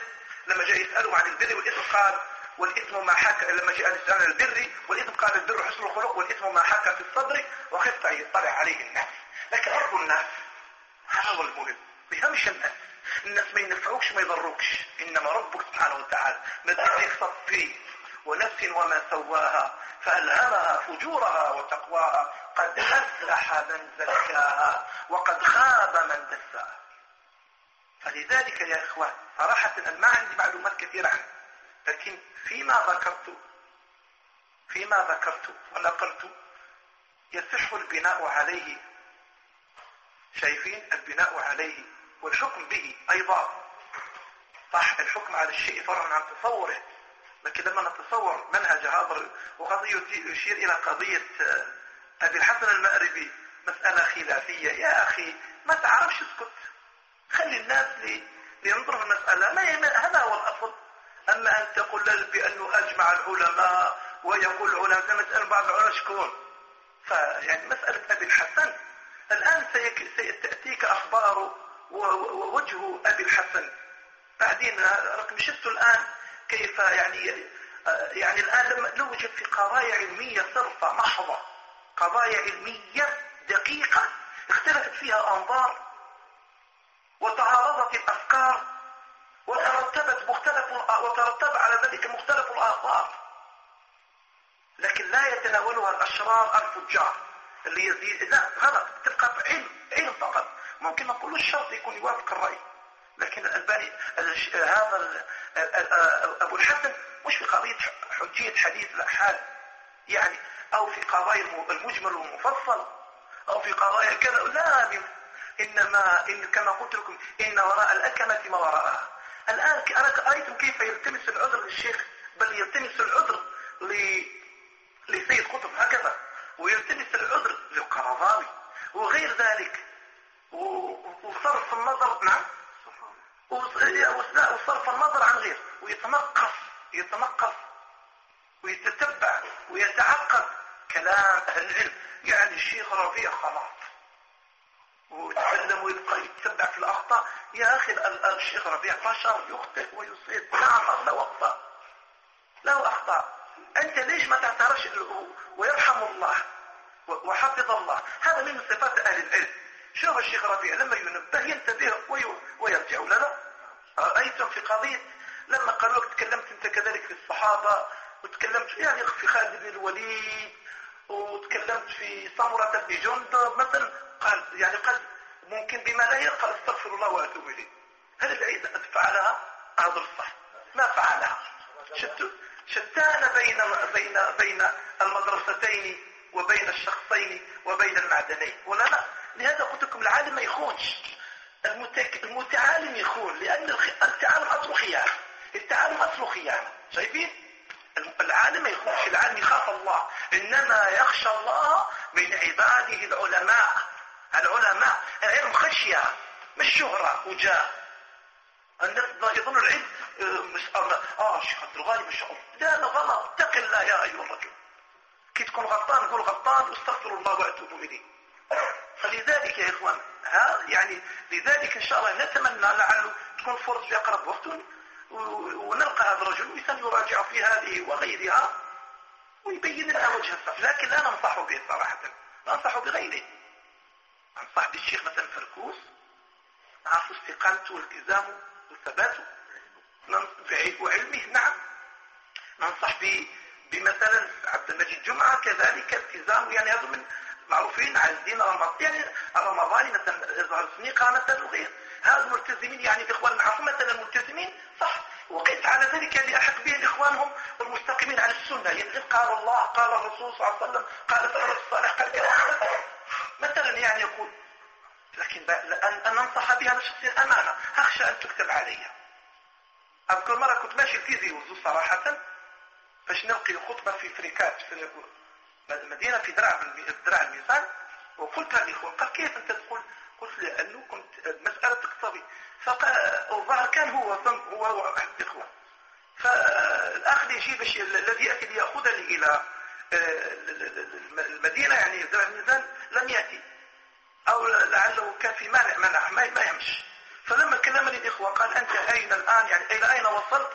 لما جاء يسأله عن البر والإثم قال والإثم ما حكى لما جاء يسأل عن البر والإثم قال البر حسن الخلق والإثم ما حكى في الصدر وخفت أن يطلع عليه الناس. لكن رب الناس هذا هو المهم. بيهمش الناس الناس ما ينفعوكش ما يضروكش. إنما ربك سبحانه وتعالى ما تقدر فيه ونفس وما سواها فألهمها فجورها وتقواها قد أفلح من زكاها وقد خاب من دساها. فلذلك يا إخوان صراحة أنا ما عندي معلومات كثيرة عنه لكن فيما ذكرت فيما ذكرت ونقلت يصح البناء عليه. شايفين؟ البناء عليه والحكم به أيضا. صح الحكم على الشيء فرع عن تصوره لكن لما نتصور منهج هذا وقضية يشير إلى قضية أبي الحسن المأربي مسألة خلافية. يا أخي ما تعرفش اسكت. خلي الناس لينظروا المسألة. ما هذا هو الأصل. أما أن تقول بأنه أجمع العلماء ويقول العلماء مسألة بعض العلماء شكون؟ فيعني مسألة أبي الحسن. الآن سيأتيك أخبار ووجه أبي الحسن. بعدين رقم شفت الآن كيف يعني يعني الآن لما نوجد في قضايا علمية صرفة محضة. قضايا علمية دقيقة اختلفت فيها أنظار وتعارضت الأفكار وترتبت مختلف وترتب على ذلك مختلف الآثار. لكن لا يتناولها الأشرار الفجار اللي يزيد لا غلط. تبقى علم علم فقط. ممكن نقول الشرط يكون يوافق الرأي. لكن الباني هذا أبو الحسن مش في قضية حجية حديث الأحاد. يعني أو في قضايا المجمل والمفصل أو في قضايا كذا لا إنما إن كما قلت لكم إن وراء الأكمة ما وراءها. الآن أنا رأيتم كيف يلتمس العذر للشيخ بل يلتمس العذر لسيد قطب هكذا ويلتمس العذر للقرضاوي وغير ذلك. وصرف النظر نعم. وصرف النظر عن غير ويتنقص يتنقص ويتتبع ويتعقد. كلام أهل العلم. يعني الشيخ ربيع خلاص ويتكلم ويبقى يتبع في الأخطاء. يا أخي الشيخ ربيع بشر يخطئ ويصيب. نعم له أخطاء له أخطاء أنت ليش ما تعترفش ويرحم الله وحفظ الله. هذا من صفات أهل العلم. شوف الشيخ ربيع لما ينبه ينتبه ويرجع لنا. رأيتم في قضية؟ لما قالوا لك تكلمت أنت كذلك في الصحابة وتكلمت يعني في خالد بن الوليد وتكلمت في سمرة بن جندب مثلا قال يعني قال ممكن بما لا يقال أستغفر الله وأتوب إليه. هل العيد فعلها هذا الصح. ما فعلها. شتان بين بين بين المدرستين وبين الشخصين وبين المعدنين. ولا لا؟ لهذا قلت لكم العالم ما يخونش. المتعالم يخون لأن التعالم أصله خيانة. التعالم أصله خيانة. شايفين؟ العالم ما يخونش العالم يخاف الله. إنما يخشى الله من عباده العلماء. العلماء العلم خشية مش شهرة وجاه الناس يظن العلم آه, آه شيخ عبد الغالي ما شاء الله لا لا غلط. اتق الله يا أيها الرجل. كي تكون غلطان قول غلطان واستغفر الله واتوب إليه. فلذلك يا إخوان ها يعني لذلك إن شاء الله نتمنى لعله تكون فرص في أقرب وقت ونلقى هذا الرجل مثلا يراجع في هذه وغيرها ويبين لنا وجه الصف لكن لا ننصح به صراحة. ننصح بغيره. انصح بالشيخ مثلا فركوس نعرف استقامته والتزامه وثباته. وعلمه. نعم. ننصح بمثلا عبد المجيد جمعة كذلك التزامه يعني هذا من معروفين على الدين رمضان يعني الرمضاني مثلا يظهر سنيقة مثلا وغير هذا الملتزمين يعني الاخوان نعرفوا مثلا الملتزمين صح وقيس على ذلك احق به إخوانهم والمستقيمين على السنة. يعني قال الله قال الرسول صلى الله عليه وسلم قال السلف الصالح قال كذا مثلا يعني يقول لكن أن ننصح بها الشخصية أمانة أخشى أن تكتب علي. أذكر مرة كنت ماشي في وزو صراحة باش نلقي خطبة في فريكات في المدينة في درع الميزان وقلت للإخوة قال كيف أنت تقول قلت لأنه كنت مسألة تقتضي. فقال الظاهر كان هو هو أحد الإخوة. فالأخ اللي يجيب الذي يأتي ليأخذني إلى آه، المدينة يعني درع الميزان لم يأتي. أو لعله كان في مانع منع ما يمشي. فلما كلمني الإخوة قال أنت أين الآن؟ يعني إلى أين وصلت؟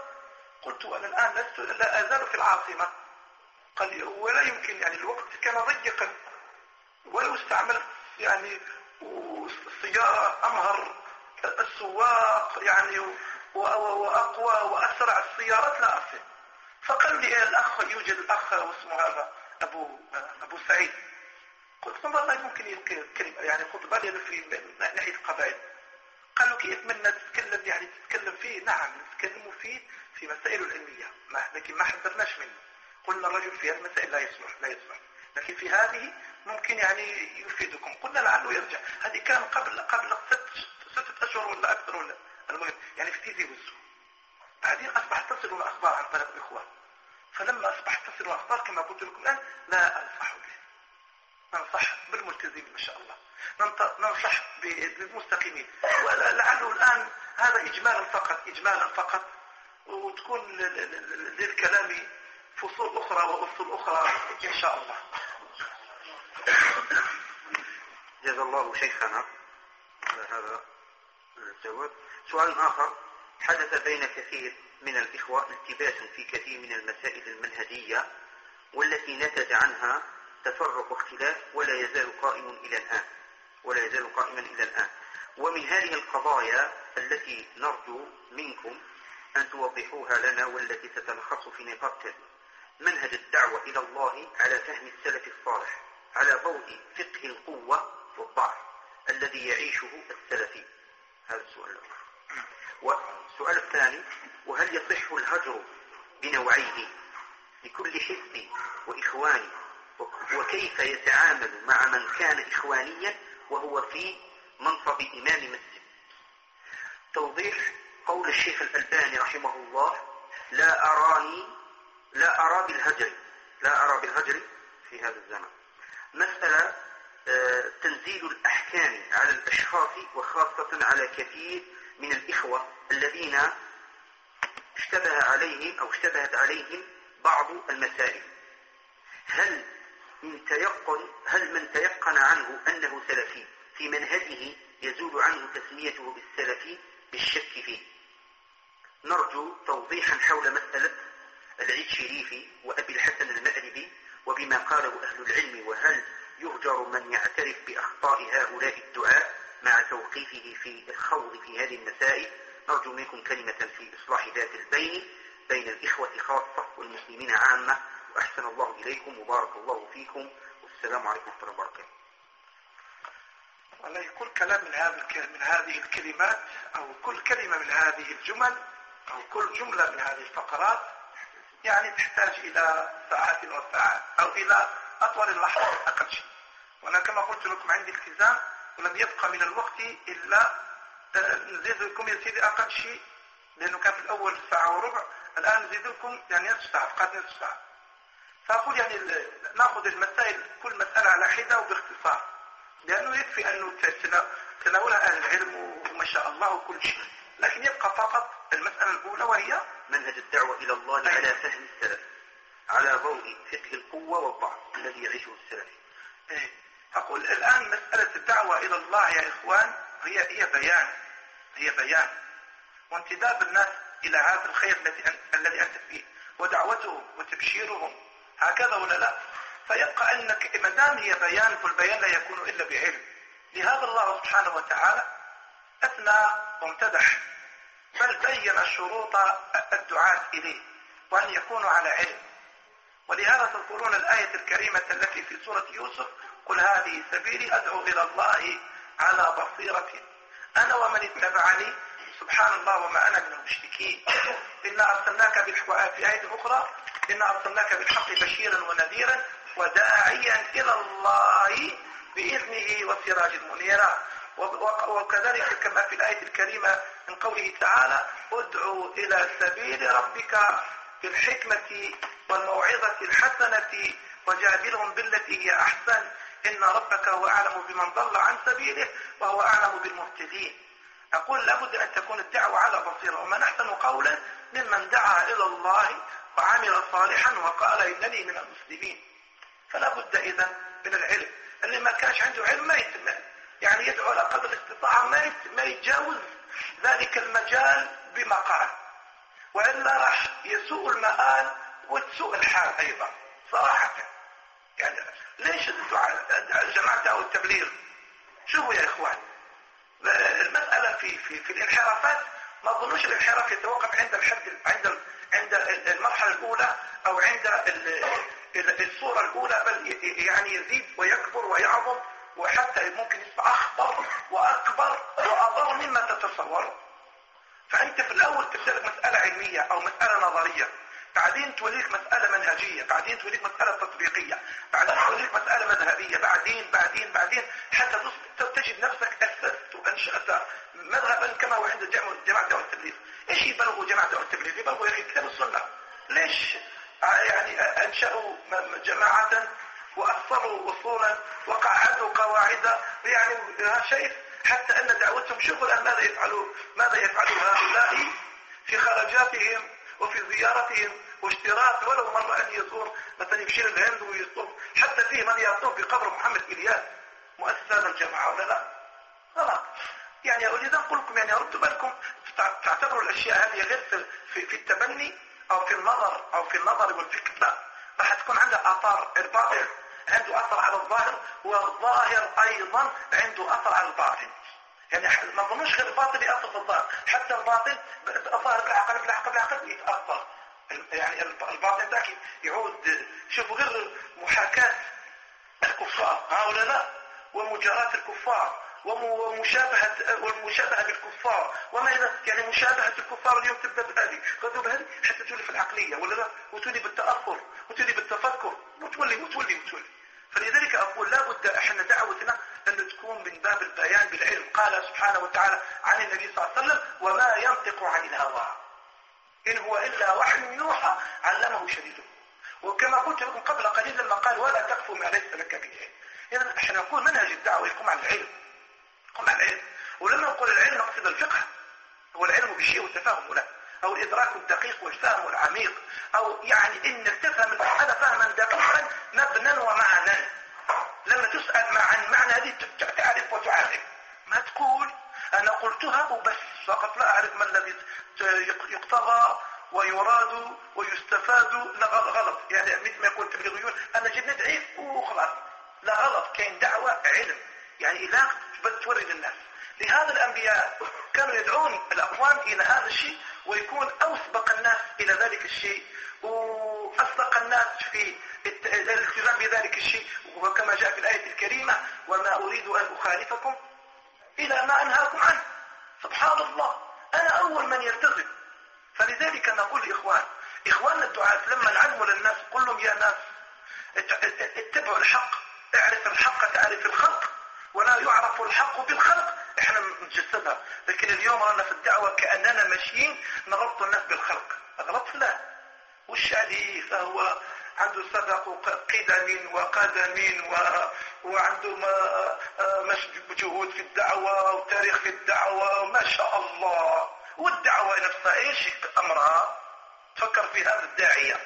قلت أنا الآن لست لا أزال في العاصمة. قال ولا يمكن يعني الوقت كان ضيقا. ولو استعملت يعني السيارة أمهر السواق يعني وأقوى وأسرع السيارات لا أصل. فقال لي الأخ يوجد الأخ واسمه هذا أبو, أبو سعيد. قلت والله ممكن يتكلم يعني خطبة في ناحية القبائل قالوا كيف منا تتكلم يعني تتكلم فيه؟ نعم نتكلم فيه في مسائل العلمية لكن ما حذرناش منه. قلنا الرجل في هذه المسائل لا يصلح لا يصلح. لكن في هذه ممكن يعني يفيدكم. قلنا لعله يرجع. هذه كان قبل قبل ست أشهر ولا أكثر ولا المهم يعني في تيزي وزو. بعدين أصبحت تصل الأخبار عن طريق الإخوان. فلما أصبحت تصل الأخبار كما قلت لكم الآن لا أنصح به. ننصح بالملتزمين ما شاء الله. ننصح بالمستقيمين. ولعله الآن هذا إجمالا فقط إجمالا فقط. وتكون للكلام فصول أخرى وأصول أخرى إن شاء الله. جزا الله شيخنا على هذا الجواب. سؤال آخر. حدث بين كثير من الإخوة التباس في كثير من المسائل المنهجية والتي نتج عنها تفرق واختلاف ولا يزال قائم إلى الآن. ولا يزال قائما إلى الآن. ومن هذه القضايا التي نرجو منكم أن توضحوها لنا والتي تتلخص في نقاط منهج الدعوة إلى الله على فهم السلف الصالح على ضوء فقه القوة والضعف الذي يعيشه السلفي. هذا السؤال الأول والسؤال الثاني وهل يصح الهجر بنوعيه لكل حزب وإخواني؟ وكيف يتعامل مع من كان إخوانيا وهو في منصب إمام مسجد؟ توضيح قول الشيخ الألباني رحمه الله لا أراني أرى بالهجر لا أرى بالهجر في هذا الزمان مسألة آه، تنزيل الأحكام على الأشخاص وخاصة على كثير من الإخوة الذين اشتبه عليهم أو اشتبهت عليهم بعض المسائل. هل من تيقن هل من تيقن عنه أنه سلفي؟ في منهجه يزول عنه تسميته بالسلفي بالشك فيه. نرجو توضيحا حول مسألة العيد شريفي وأبي الحسن المأربي وبما قاله أهل العلم وهل يهجر من يعترف بأخطاء هؤلاء الدعاء مع توقيفه في الخوض في هذه المسائل نرجو منكم كلمة في إصلاح ذات البين بين الإخوة خاصة والمسلمين عامة وأحسن الله إليكم وبارك الله فيكم والسلام عليكم ورحمة الله وبركاته. والله كل كلام من هذه من هذه الكلمات أو كل كلمة من هذه الجمل أو كل جملة من هذه الفقرات يعني تحتاج إلى ساعات وساعات أو إلى أطول اللحظة أقل شيء. وأنا كما قلت لكم عندي التزام ولم يبقى من الوقت إلا آه، نزيد لكم يا سيدي أقل شيء لأنه كان في الأول ساعة وربع الآن نزيد لكم يعني نصف ساعة فقط نصف ساعة. فأقول يعني نأخذ المسائل كل مسألة على حدة وباختصار لأنه يكفي أنه تناولها أهل العلم وما شاء الله وكل شيء. لكن يبقى فقط المسألة الأولى وهي منهج الدعوة إلى الله أي. على فهم السلف على ضوء فقه القوة والضعف الذي يعيشه السلف أي. أقول الآن مسألة الدعوة إلى الله يا إخوان هي هي بيان هي بيان وانتداب الناس إلى هذا الخير الذي الذي أنت فيه ودعوتهم وتبشيرهم هكذا ولا لا فيبقى أنك ما دام هي بيان فالبيان لا يكون إلا بعلم لهذا الله سبحانه وتعالى أثنى وامتدح بل بين شروط الدعاة إليه وأن يكونوا على علم. ولهذا تذكرون الآية الكريمة التي في سورة يوسف قل هذه سبيلي أدعو إلى الله على بصيرة. أنا ومن اتبعني سبحان الله وما أنا من المشركين. إنا أرسلناك بالحق في آية أخرى إنا أرسلناك بالحق بشيرا ونذيرا وداعيا إلى الله بإذنه وسراج منيرا. وكذلك كما في الآية الكريمة من قوله تعالى أدعو إلى سبيل ربك بالحكمة والموعظة الحسنة وجادلهم بالتي هي أحسن. إن ربك هو أعلم بمن ضل عن سبيله وهو أعلم بالمهتدين. أقول لابد أن تكون الدعوة على بصيرة ومن أحسن قولا ممن دعا إلى الله وعمل صالحا وقال إنني من المسلمين. فلا بد إذا من العلم. اللي ما كانش عنده علم ما يتم يعني يدعو على قدر الاستطاعة ما يتجاوز ذلك المجال بما قال. وإلا راح يسوء المآل وتسوء الحال أيضا صراحة. يعني ليش الدعاء جماعة دعوة التبليغ؟ شوفوا يا إخوان؟ المسألة في في في الانحرافات ما ظنوش الانحراف يتوقف عند الحد عند عند المرحلة الأولى أو عند الصورة الأولى بل يعني يزيد ويكبر ويعظم. وحتى ممكن يصبح أخطر وأكبر وأضر مما تتصوره. فأنت في الأول تبدأ مسألة علمية أو مسألة نظرية. بعدين توليك مسألة منهجية. بعدين توليك مسألة تطبيقية. بعدين توليك مسألة مذهبية. بعدين بعدين بعدين. حتى تجد نفسك أسست وأنشأت مذهبا كما هو عند جماعة دعوة التبليغ. إيش يبلغوا جماعة دعوة التبليغ؟ يبلغوا يا كتاب السنة. ليش؟ يعني أنشأوا جماعة وأصلوا أصولا وقعدوا قواعد. يعني شيء حتى أن دعوتهم الآن ماذا يفعلون؟ ماذا يفعل هؤلاء في خرجاتهم وفي زيارتهم واشتراك؟ ولو مرة أن يزور مثلا يمشي الهند ويصطف حتى فيه من يطوف بقبر محمد إلياس مؤسس هذا الجماعة ولا لا؟ خلاص. يعني أريد أن أقول لكم يعني ردوا بالكم تعتبروا الأشياء هذه غير في, في التبني أو في النظر أو في النظر والفكر. لا. راح تكون عندها آثار الباطن عنده أثر على الظاهر والظاهر أيضا عنده أثر على الباطن. يعني ما ظنوش غير الباطن يأثر في الظاهر. حتى الباطن الظاهر بالعقل بالعقل بالعقل يتأثر. يعني الباطن ذاك يعود. شوفوا غير محاكاة الكفار. هؤلاء لا ومجاراة الكفار. ومشابهة والمشابهة بالكفار. وما إذا يعني مشابهة الكفار اليوم تبدأ بهذه. غدوا بهذه حتى تولي في العقلية ولا لا؟ وتولي بالتأثر وتولي بالتفكر. وتولي وتولي وتولي. فلذلك أقول لا بد إحنا دعوتنا أن تكون من باب البيان بالعلم. قال سبحانه وتعالى عن النبي صلى الله عليه وسلم وما ينطق عن الهوى. إن هو إلا وحي يوحى علمه شديده وكما قلت لكم قبل قليل لما قال ولا تقف ما ليس لك به إذا إحنا نقول منهج الدعوة يقوم على العلم. على العلم. ولما نقول العلم نقصد الفقه. هو العلم بالشيء والتفاهم له. أو الإدراك الدقيق والفهم العميق. أو يعني انك تفهم المسألة فهما دقيقا مبنى ومعنى. لما تسأل عن معنى هذه تعرف وتعرف. ما تقول؟ أنا قلتها وبس. فقط لا أعرف ما الذي يقتضى ويراد ويستفاد. لا غلط يعني مثل ما يقول التبليغيون أنا جيت ندعي وخلاص. لا غلط. كاين دعوة علم. يعني إله تورد الناس. لهذا الأنبياء كانوا يدعون الأقوام إلى هذا الشيء ويكون أسبق الناس إلى ذلك الشيء وأصدق الناس في الالتزام بذلك الشيء. وكما جاء في الآية الكريمة وما أريد أن أخالفكم إلى ما أنهاكم عنه. سبحان الله. أنا أول من يلتزم. فلذلك نقول لإخوان إخواننا الدعاة لما نعلموا للناس قل لهم يا ناس اتبعوا الحق اعرف الحق تعرف الخلق. ولا يعرف الحق بالخلق. إحنا نجسدها. لكن اليوم رانا في الدعوة كأننا ماشيين نغلط الناس بالخلق. غلط لا. وش عليه؟ فهو عنده سبق قدم وقدم و... وعنده ما... جهود في الدعوة وتاريخ في الدعوة. ما شاء الله. والدعوة نفسها إيش أمرها؟ تفكر في هذا الداعية.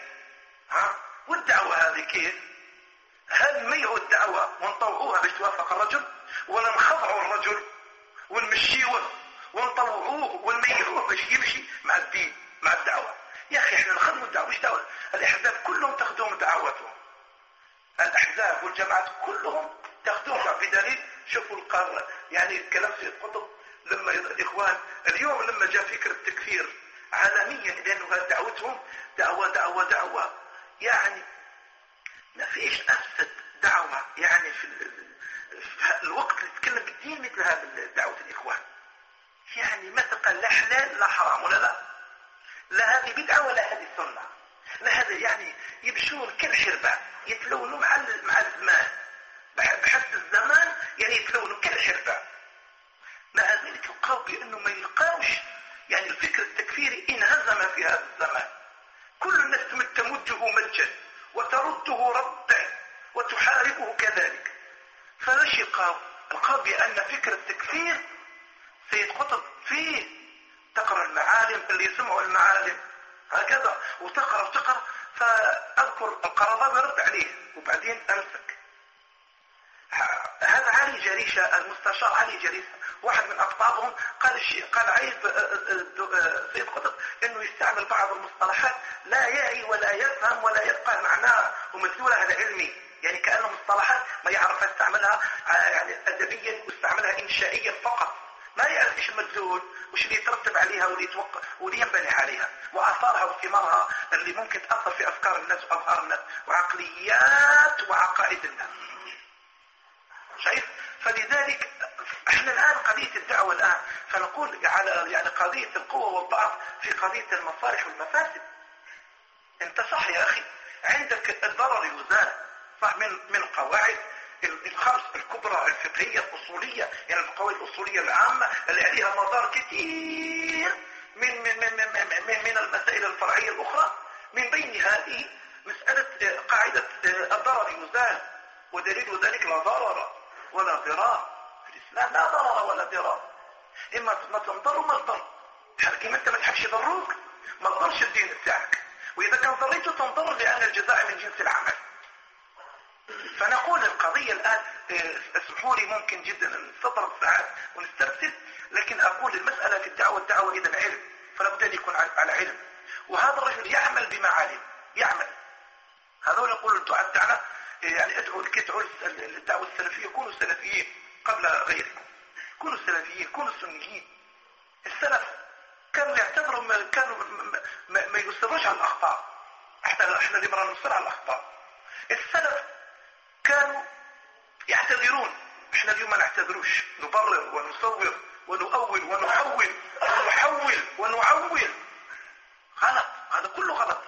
ها؟ والدعوة هذه كيف؟ هل نميعوا الدعوة؟ ونطوعوها باش توافق الرجل؟ ولا نخضعوا الرجل ونمشيوه ونطوعوه ونميعوه باش يمشي مع الدين مع الدعوة. يا أخي إحنا نخدموا الدعوة مش دعوة؟ الأحزاب كلهم تخدم دعوتهم. الأحزاب والجماعات كلهم تخدمها بدليل شوفوا القرار يعني كلام سيد قطب لما الإخوان اليوم لما جاء فكرة التكفير عالميا لأنه دعوتهم دعوة دعوة دعوة. يعني ما فيش أفسد دعوة يعني في الوقت اللي تتكلم بالدين مثل هذا دعوة الإخوان. يعني ما تقال لا حلال لا حرام ولا لا. لا هذه بدعة ولا هذه سنة. لا هذا يعني يمشون كالحربة يتلونوا مع مع الزمان. بحسب الزمان يعني يتلونوا كالحربة مع ذلك يقال بأنه ما يلقاوش يعني الفكر التكفيري انهزم في هذا الزمان. كل الناس تمده ملجأ وترده ردا وتحاربه كذلك. يقال القال بأن فكر التكفير سيد قطب فيه تقرأ المعالم اللي يسمعوا المعالم. هكذا وتقرأ وتقرأ فأذكر القرضاء ويرد عليه وبعدين أمسك. هذا علي جريشة المستشار علي جريشة واحد من أقطابهم قال الشيء قال عيب آه، آه، آه، سيد قطب إنه يستعمل بعض المصطلحات لا يعي ولا يفهم ولا يبقى معناه ومدلولها علمي. يعني كأنه مصطلحات ما يعرف يستعملها يعني أدبيا ويستعملها إنشائيا فقط. ما يعرف إيش المدلول وش اللي يترتب عليها واللي يتوقع واللي ينبني عليها. وآثارها وثمارها اللي ممكن تأثر في أفكار الناس وأظهار الناس وعقليات وعقائد الناس. شايف؟ فلذلك إحنا الآن قضية الدعوة الآن فنقول على يعني قضية القوة والضعف في قضية المصالح والمفاسد. أنت صح يا أخي عندك الضرر يزال من من قواعد الخمس الكبرى الفقهية الأصولية يعني القواعد الأصولية العامة اللي عليها مضار كثير من من من من, من, من المسائل الفرعية الأخرى. من بين هذه مسألة قاعدة الضرر يزال ودليل ذلك لا ضرر ولا ضرار في الإسلام. لا ضرر ولا ضرار. إما ما تنضر وما تضر. حكيم أنت ما تحبش يضروك ما تضرش الدين بتاعك. وإذا كان ضريته تنضر لأن الجزاء من جنس العمل. فنقول القضية الآن اسمحوا لي ممكن جدا نستطرد ساعات ونسترسل لكن أقول المسألة في الدعوة الدعوة إذا العلم فلا بد أن يكون على علم. وهذا الرجل يعمل بما علم يعمل. هذول يقول الدعاء بتاعنا يعني ادعوا ادعوا الدعوة السلفية كونوا سلفيين قبل غيركم. كونوا سلفيين كونوا سنيين. السلف كانوا يعتبروا كانوا ما, يصرش على الأخطاء. إحنا إحنا اللي مرة نصر على الأخطاء. السلف كانوا يعتذرون. إحنا اليوم ما نعتذروش. نبرر ونصور ونؤول ونحول ونحول ونعول. غلط. هذا كله غلط.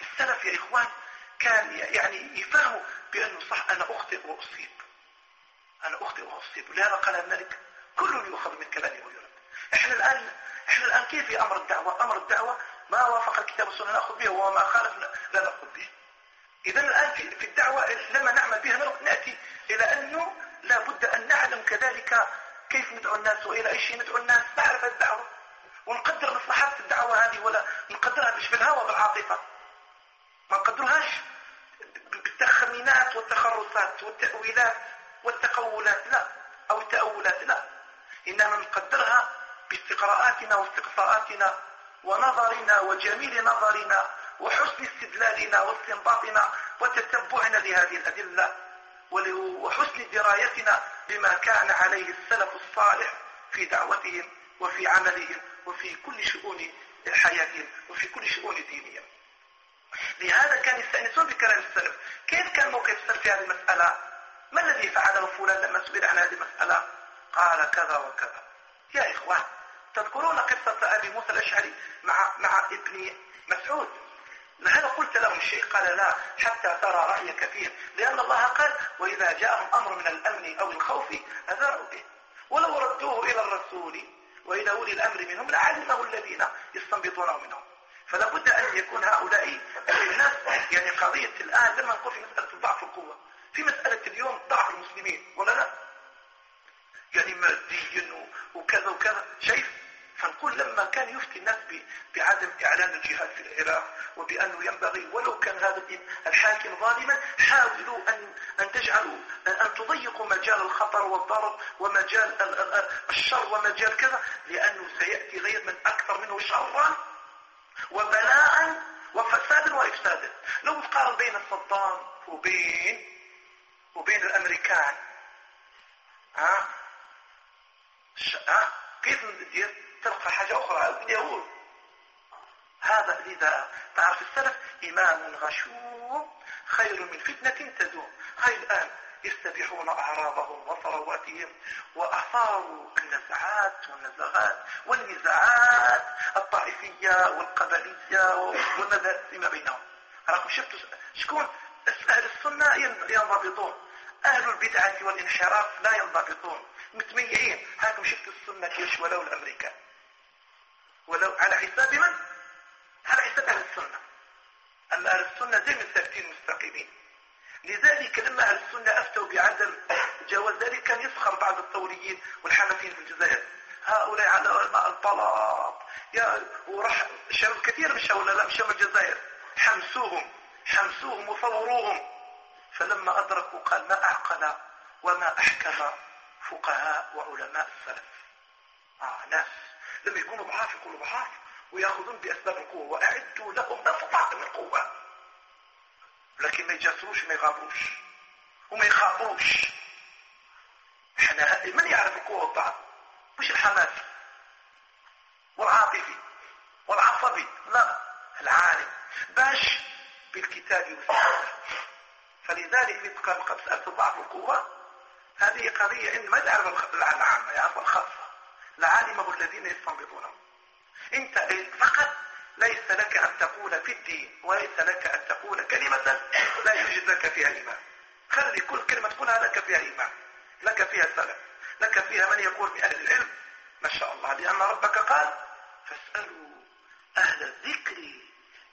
السلف يا إخوان كان يعني يفهموا بأنه صح أنا أخطئ وأصيب. أنا أخطئ وأصيب. لهذا قال الملك كل يؤخذ من كلامي ويرد. إحنا الآن إحنا الآن كيف في أمر الدعوة؟ أمر الدعوة ما وافق الكتاب والسنة نأخذ به وما خالف لا نأخذ به. إذا الآن في الدعوة لما نعمل بها نأتي إلى أنه لا بد أن نعلم كذلك كيف ندعو الناس وإلى أي شيء ندعو الناس. نعرف الدعوة. ونقدر مصلحات الدعوة هذه ولا نقدرها مش بالهوى بالعاطفة. ما نقدرهاش بالتخمينات والتخرصات والتأويلات والتقولات لا. أو التأولات لا. إنما نقدرها باستقراءاتنا واستقصاءاتنا ونظرنا وجميل نظرنا وحسن استدلالنا واستنباطنا وتتبعنا لهذه الأدلة وحسن درايتنا بما كان عليه السلف الصالح في دعوتهم وفي عملهم وفي كل شؤون حياتهم وفي كل شؤون دينهم. لهذا كان يستأنسون بكلام السلف كيف كان موقف السلف في هذه المسألة؟ ما الذي فعله فلان لما سئل عن هذه المسألة؟ قال كذا وكذا. يا إخوان تذكرون قصة أبي موسى الأشعري مع, مع ابن مسعود. هذا قلت لهم الشيء قال لا حتى ترى رأيك فيه لأن الله قال وإذا جاءهم أمر من الأمن أو الخوف أذاروا به. ولو ردوه إلى الرسول وإلى أولي الأمر منهم لعلمه الذين يستنبطونه منهم. فلا بد أن يكون هؤلاء الناس يعني قضية الآن لما نقول في مسألة الضعف القوة. في مسألة اليوم ضعف المسلمين ولا لا؟ يعني ماديا وكذا وكذا. شايف؟ فنقول لما كان يفتي الناس بعدم إعلان الجهاد في العراق وبأنه ينبغي ولو كان هذا الحاكم ظالما حاولوا أن, أن تجعلوا أن تضيقوا مجال الخطر والضرر ومجال الشر ومجال كذا لأنه سيأتي غير من أكثر منه شرا وبلاء وفساد وإفساد لو تقارن بين صدام وبين وبين الأمريكان ها؟ ها؟ كيف ندير تلقى حاجة أخرى اليهود هذا لذا تعرف السلف إمام غشوم خير من فتنة تدوم. هاي الآن يستبيحون أعراضهم وثرواتهم وأثاروا النزعات والنزغات والنزاعات الطائفية والقبلية والمذاهب فيما بينهم. راكم شفتوا شكون أهل السنة ينضبطون؟ أهل البدعة والانحراف لا ينضبطون. متميعين هاكم شفتوا السنة كيش ولو الأمريكان ولو على حساب من؟ على حساب أهل السنة. أما أهل السنة من ثابتين مستقيمين لذلك لما أهل السنة أفتوا بعدم جواز ذلك كان يسخر بعض الثوريين والحنفيين في الجزائر. هؤلاء على البلاط يا وراح شباب كثير مشوا لا مشوا الجزائر. حمسوهم. حمسوهم وصوروهم فلما أدركوا قال ما أعقل وما أحكم فقهاء وعلماء السلف. آه ناس. لما يكونوا ضعاف يكونوا ضعاف ويأخذون بأسباب القوة وأعدوا لهم ما استطعت من القوة لكن ما يجاسروش وما يغابروش. وما يخافوش. إحنا من يعرف القوة والضعف مش الحماس. والعاطفي. والعصبي. لا. العالم. باش بالكتاب والسنة. فلذلك قد سألت ضعف القوة هذه قضية إن ما تعرف العامة يعرف الخاصة لعالمه الذين يستنبطونه. أنت فقط ليس لك أن تقول في الدين وليس لك أن تقول كلمة لا يوجد لك فيها إيمان. خلي كل كلمة تقولها لك فيها إيمان. لك فيها سلف لك فيها من يقول بأهل العلم. ما شاء الله لأن ربك قال فاسألوا أهل الذكر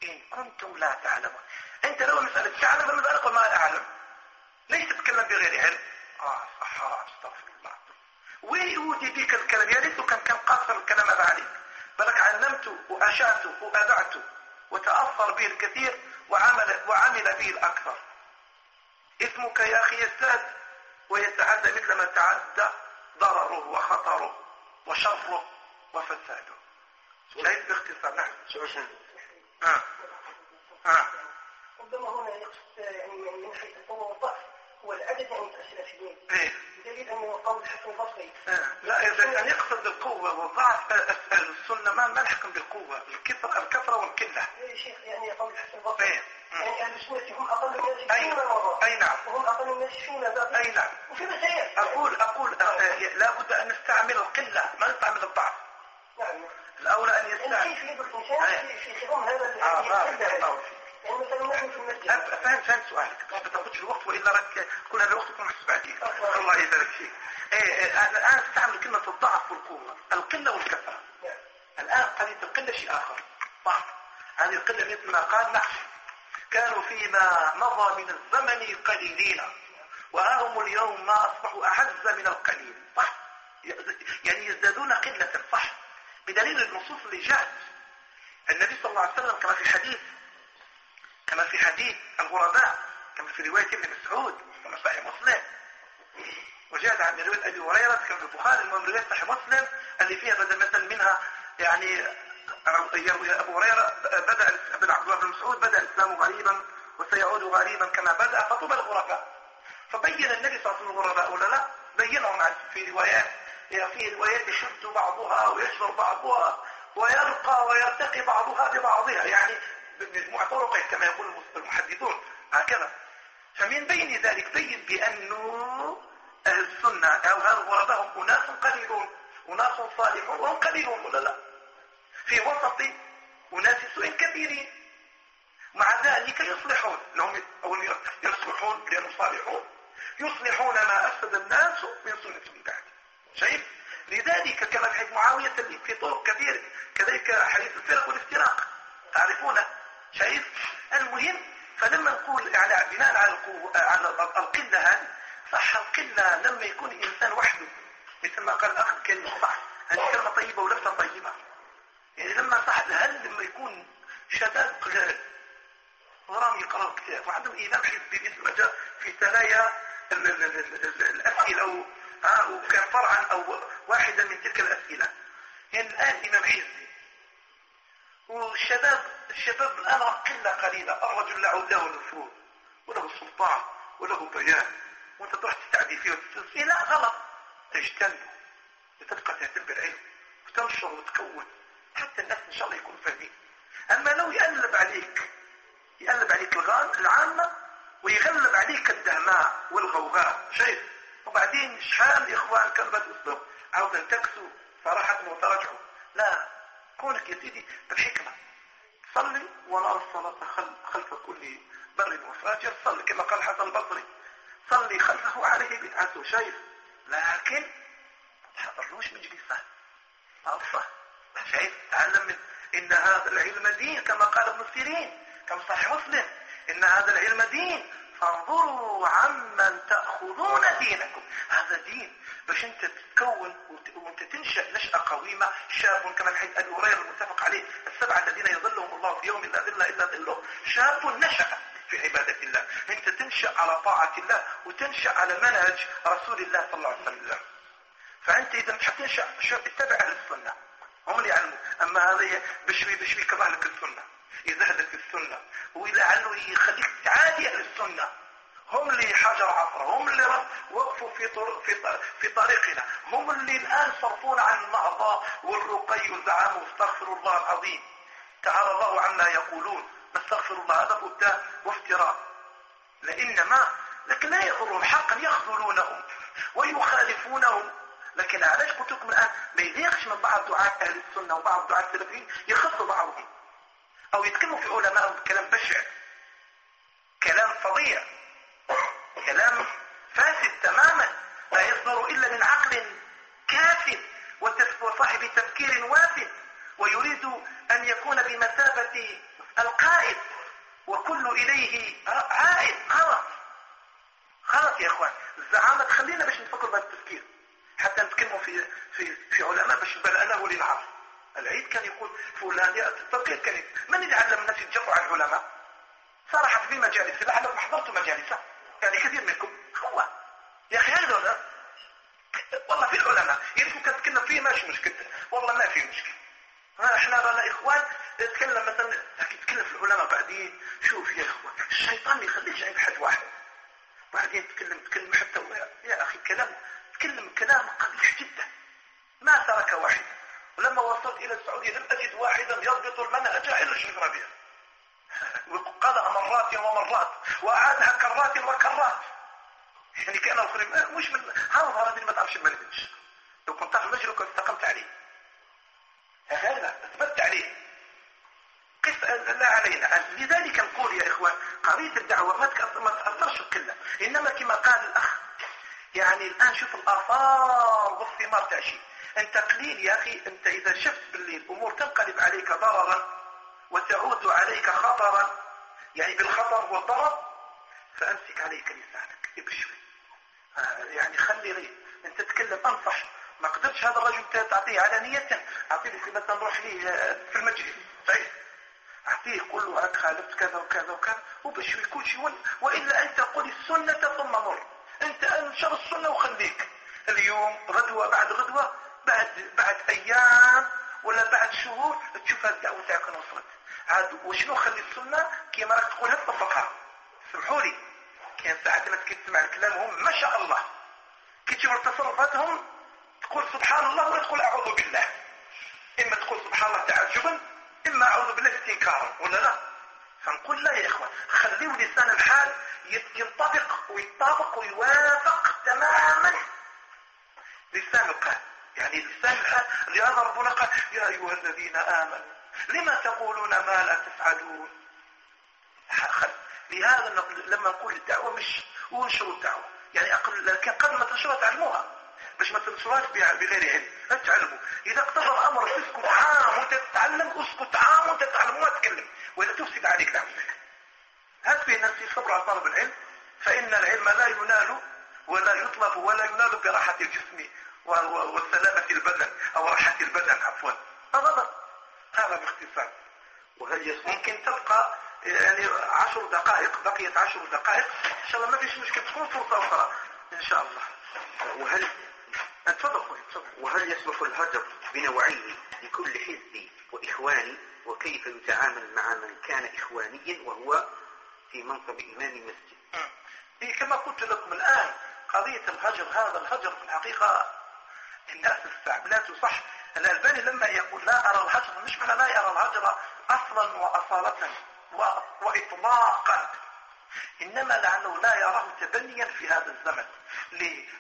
إن كنتم لا تعلمون. أنت لو مسألة تعلم المسألة ما أعلم. ليس تتكلم بغير علم. آه صح استغفر الله ويودي بك الكلام يا ريت كان كان قاصر الكلام هذا عليك بلك علمت وأشعت وأذعت وتأثر به الكثير وعمل, وعمل به الأكثر اسمك يا أخي يزداد ويتعدى مثل ما تعدى ضرره وخطره وشره وفساده شايف باختصار نعم ربما هنا يقصد يعني من حيث القوة يعني السلفيين إيه. دليل أنه قول البصري لا إذا كان يقصد بالقوه والضعف أهل السنة ما ما نحكم بالقوة الكثره الكثرة والقلة. يا شيخ يعني قول الحسن البصري يعني أهل السنة هم أقل الناس أي. فينا مرة أي نعم. وهم أقل الناس فينا ذات أي نعم. وفي مسائل. أقول أقول آه، لا بد أن نستعمل القلة ما نستعمل الضعف. نعم. الأولى أن يعني يستعمل كيف يد الإنسان أي. في خضم هذا آه فهم فهم سؤالك. ما تاخذش الوقت وإلا راك كل هذا الوقت يكون محسوب عليك الله يبارك فيك. إيه إيه، أنا الآن استعمل كلمة الضعف والقوة. القلة والكثره. الآن قضية القلة شيء آخر. صح هذه القلة مثل ما قال نعم كانوا فيما مضى من الزمن قليلين. وهم اليوم ما أصبحوا أعز من القليل. صح يعني يزدادون قلة صح بدليل النصوص اللي جاءت. النبي صلى الله عليه وسلم كما في حديث كما في حديث الغرباء كما في رواية ابن مسعود كما في مسلم. وجاءت عن رواية أبي هريرة كما في البخاري المهم رواية صحيح مسلم اللي فيها بدل مثلا منها يعني أبو هريرة بدأ ابن عبد الله بن مسعود بدأ الإسلام غريبا وسيعود غريبا كما بدأ فطوبى الغرباء. فبين النبي صلى الله عليه وسلم الغرباء ولا لا؟ بينهم في روايات في روايات يشد بعضها ويشبر بعضها ويرقى ويرتقي بعضها ببعضها. يعني بمجموعة طرق كما يقول المحدثون. هكذا. فمن بين ذلك بين بأنه أهل السنة أو أهل الغرباء أناس قليلون. أناس صالحون وهم قليلون ولا لا؟ في وسط أناس سوء كثيرين. مع ذلك يصلحون. لهم أو يصلحون لأنهم صالحون. يصلحون ما أفسد الناس من سنة من بعد. شايف؟ لذلك كما في حديث معاوية في طرق كثيرة. كذلك حديث الفرق والافتراق. تعرفونه شايف؟ المهم فلما نقول يعني بناء على على القلة هذه صح القلة لما يكون الإنسان وحده مثل ما قال الأخ كلمة صح هذه كلمة طيبة ولفتة طيبة. يعني لما صح هل لما يكون شباب قلال ورام يقرأوا كتاب وعندهم إيمان حزبي مثل ما جاء في ثنايا الأسئلة أو وكان فرعا أو واحدا من تلك الأسئلة. يعني الآن إمام حزبي والشباب الشباب الآن قلة قليلة الرجل له له نفوذ وله سلطان وله بيان وأنت تروح تستعدي فيه وتستنسي لا غلط. تجتنبه وتبقى تهتم بالعلم وتنشر وتكون حتى الناس إن شاء الله يكونوا فاهمين. أما لو يقلب عليك يقلب عليك العامة ويغلب عليك الدهماء والغوغاء. شايف؟ وبعدين شحال اخوان كلمة اسلوب عاوزة تكسوا صراحة وترجعوا لا كونك يا سيدي بالحكمة صلي ونرى الصلاة خلف كل بر وفاجر. صلي كما قال الحسن البصري. صلي خلفه عليه بدعته شايف لكن ما تحضرلوش مجلسات أصلا شايف تعلم من إن هذا العلم دين كما قال ابن سيرين. كما صحيح مسلم. إن هذا العلم دين. فانظروا عمن تأخذون دينكم. هذا دين باش انت تتكون وانت تنشأ نشأة قويمة. شاب كما الحديث أبي هريرة المتفق عليه السبعة الذين يظلهم الله في يوم لا ظل إلا ظله. شاب نشأ في عبادة الله. انت تنشأ على طاعة الله وتنشأ على منهج رسول الله صلى الله عليه وسلم. فأنت إذا مش حتنشأ اتبع أهل السنة. هم اللي يعلموا. أما هذا بشوي بشوي يكره لك السنة يزهدك السنة ولعله يخليك تعادي أهل السنة. هم اللي حجر عصر هم اللي وقفوا في, في, في طريقنا. هم اللي الآن صرفونا عن النهضة والرقي والزعام واستغفر الله العظيم. تعالى الله عما يقولون. نستغفر الله هذا بهتان وافتراء. لإنما لكن لا يضرهم. حقا يخذلونهم ويخالفونهم. لكن علاش قلت لكم الآن؟ ما يليقش من بعض دعاة أهل السنة وبعض دعاة السلفيين يخصوا بعضهم. أو يتكلموا في علماء بكلام بشع كلام فظيع كلام فاسد تماما لا يصدر إلا من عقل كافٍ وصاحب تفكير وافد ويريد أن يكون بمثابة القائد وكل إليه عائد. غلط غلط يا إخوان. الزعامة تخلينا باش نفكر بهذا التفكير حتى نتكلموا في في في علماء باش بلأناه للعصر العيد كان يقول فلان التفكير كان من اللي علم الناس يتجروا على العلماء؟ صراحة في مجالس لعلكم حضرتوا مجالسة. يعني كثير منكم. هو. يا أخي هذول والله في العلماء. يمكن تتكلم فيه ماشي مشكلة والله ما في مشكلة إحنا رانا إخوان. نتكلم مثلا لكن تتكلم في العلماء بعدين. شوف يا إخوان الشيطان ما يخليش عند حد واحد. بعدين تتكلم تتكلم حتى يا أخي كلام تكلم كلام قبيح جدا. ما ترك واحد. ولما وصلت إلى السعودية لم أجد واحدا يضبط المنهج الا الشيخ ربيع وقالها مرات ومرات واعادها كرات وكرات. يعني كان الاخرين مش من هذا هذا ما تعرفش المنهج لو كنت تعرف المنهج كنت استقمت عليه. هذا أثبت عليه. قف لا علينا لذلك نقول يا اخوان قضية الدعوة ما تأثرش كلها إنما كما قال الأخ يعني الآن شوف الآثار والثمار تاع انت قليل يا أخي أنت إذا شفت بالليل الأمور تنقلب عليك ضررا وتعود عليك خطرا يعني بالخطر والضرر فأمسك عليك لسانك. ابشوي آه يعني خلي لي. أنت تتكلم أنصح. ما قدرت تقولش هذا الرجل تعطيه علانية أعطيه مثلا نروح ليه آه، في المجلس صحيح أعطيه قول له راك خالفت كذا وكذا وكذا. وباش يكون شي وإلا أنت قل السنة ثم مر. أنت أنشر السنة وخليك. اليوم غدوة بعد غدوة بعد بعد أيام ولا بعد شهور تشوف هذه الدعوة تاعك وصلت. عاد وشنو خلي السنة؟ كيما راك تقولها تطبقها سمحوا لي. كاين ساعات ما تسمع كلامهم ما شاء الله. كي تشوف تصرفاتهم تقول سبحان الله ولا تقول أعوذ بالله. إما تقول سبحان الله تعجبا إما أعوذ بالله استنكارا ولا لا؟ فنقول لا يا اخوان خليوا لسان الحال ينطبق ويطابق ويوافق تماما. لسان القلب يعني الحال لهذا ربنا قال يا أيها الذين آمنوا لما تقولون ما لا تفعلون؟ لهذا لما نقول الدعوة مش وانشروا الدعوة. يعني أقل لكن قبل ما تنشرها تعلموها. باش ما تنشرهاش بغير علم. تعلموا إذا اقتضى الأمر تسكت عام وانت تتعلم اسكت عام وانت تتعلم وما تتكلم وإذا تفسد عليك نفسك هات في الناس صبر على طلب العلم. فإن العلم لا ينال ولا يطلب ولا ينال براحة الجسم. وسلامة البدن أو راحة البدن عفوا. هذا هذا باختصار. وهل ممكن تبقى يعني عشر دقائق بقيت عشر دقائق. إن شاء الله ما فيش مشكلة تكون فرصة أخرى إن شاء الله. وهل تفضل تفضل. وهل يصلح الهجر بنوعيه لكل حزب وإخواني؟ وكيف يتعامل مع من كان اخوانيا وهو في منصب إمام مسجد؟ كما قلت لكم الآن قضية الهجر هذا الهجر في الحقيقة الناس استعملاته صح. الألباني لما يقول لا أرى الهجر مش معنى لا يرى الهجر أصلا وأصالة وإطلاقا. إنما لعله لا يراه تبنيا في هذا الزمن.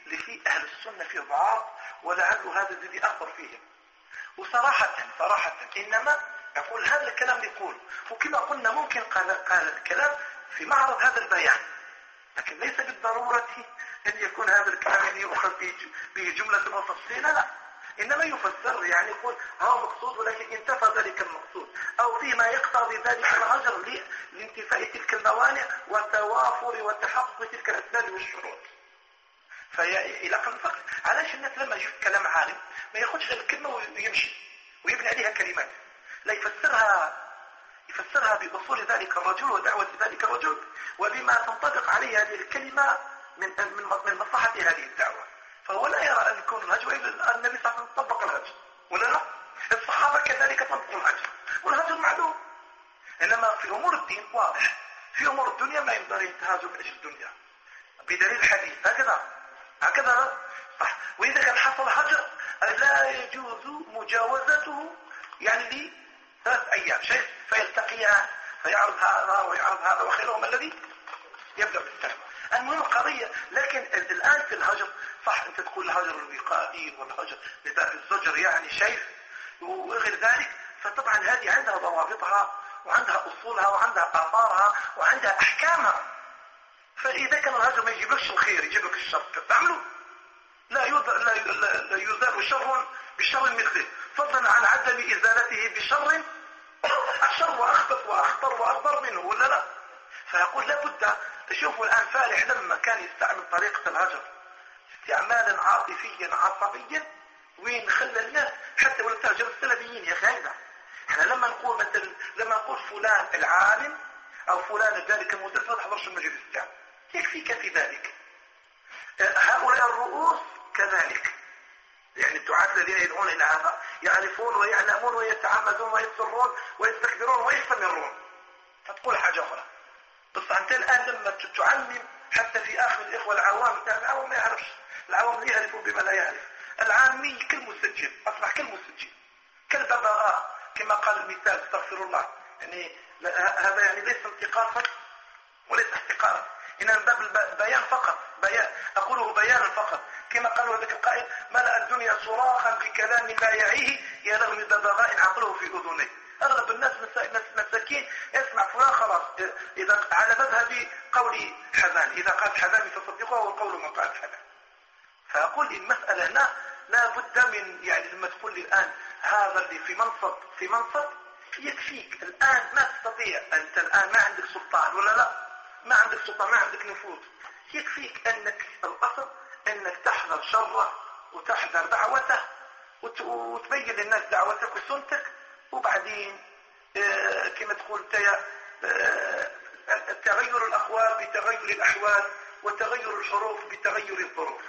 لفي أهل السنة في ضعاف ولعله هذا الذي أخبر فيهم. وصراحة صراحة إنما يقول هذا الكلام يقول. وكما قلنا ممكن قال, قال الكلام في معرض هذا البيان. لكن ليس بالضرورة أن يكون هذا الكلام يؤخذ به جملة وتفصيلا لا. إنما يفسر يعني يقول هو مقصود ولكن انتفى ذلك المقصود. أو فيما يقتضي ذلك الهجر لانتفاء تلك الموانع وتوافر وتحقق تلك الأسباب والشروط. فإلى فقط. علاش الناس لما يشوف كلام عالم ما ياخذش غير الكلمة ويمشي ويبني عليها كلمات. لا يفسرها يفسرها بأصول ذلك الرجل ودعوة ذلك الرجل وبما تنطبق عليه هذه الكلمة من من مصلحة هذه الدعوة. فهو لا يرى أن يكون الهجر إلا النبي صلى الله عليه وسلم طبق الهجر ولا لا؟ الصحابة كذلك طبقوا الهجر والهجر معلوم إنما في أمور الدين واضح. في أمور الدنيا ما ينبغي التهاجم من أجل الدنيا. بدليل الحديث. هكذا. هكذا. صح. وإذا كان حصل هجر لا يجوز مجاوزته يعني لي ثلاث أيام. شيء فيلتقيان فيعرض هذا ويعرض هذا وخيرهم الذي يبدأ بالسلام المهم قضية لكن الآن في الهجر صح أنت تقول الهجر الوقائي والهجر لذات الزجر يعني شيء وغير ذلك فطبعا هذه عندها ضوابطها وعندها أصولها وعندها آثارها وعندها أحكامها. فإذا كان الهجر ما يجيبلكش الخير يجيب لك الشر. تعملوا. لا يزال لا, يزال شر بشر مثله. فضلا عن عدم إزالته بشر أشر وأخبث وأخطر وأكبر منه ولا لا؟ فيقول لابد تشوفوا الآن فالح لما كان يستعمل طريقة الهجر. استعمالا عاطفيا عصبيا. وين خلى الناس؟ حتى ولو تهجر السلفيين يا خاينة إحنا لما نقول مثلا لما نقول فلان العالم أو فلان ذلك المدرس ما تحضرش المجلس تاعه يكفيك في ذلك؟ هؤلاء الرؤوس كذلك. يعني الدعاة الذين يدعون إلى هذا يعرفون ويعلمون ويتعمدون ويسرون ويستكبرون ويستمرون. فتقول حاجة أخرى. بس أنت الآن لما تعلم حتى في آخر الإخوة العوام. العوام ما يعرفش. العوام يعرفوا بما لا يعرف. العامي كالمسجل أصبح كالمسجل كالببغاء كما قال المثال استغفر الله. يعني هذا يعني ليس انتقاصا وليس احتقارا. إن باب البيان فقط. بيان. أقوله بيانا فقط. كما قال ذلك القائل ملأ الدنيا صراخا بكلام لا يعيه يا من ببغاء عقله في أذنيه. أغلب الناس مساكين يسمع فلان خلاص إذا على مذهب قول حذان إذا قال حذان فصدقه والقول من قال حذان فأقول المسألة هنا لا بد من يعني لما تقول لي الآن هذا اللي في منصب في منصب يكفيك. الآن ما تستطيع. أنت الآن ما عندك سلطان ولا لا؟ ما عندك سلطان ما عندك نفوذ. يكفيك أنك الأصل أنك تحذر شره وتحذر دعوته وتبين للناس دعوتك وسنتك وبعدين آه، كما تقول آه، تغير الأقوال بتغير الأحوال وتغير الحروف بتغير الظروف.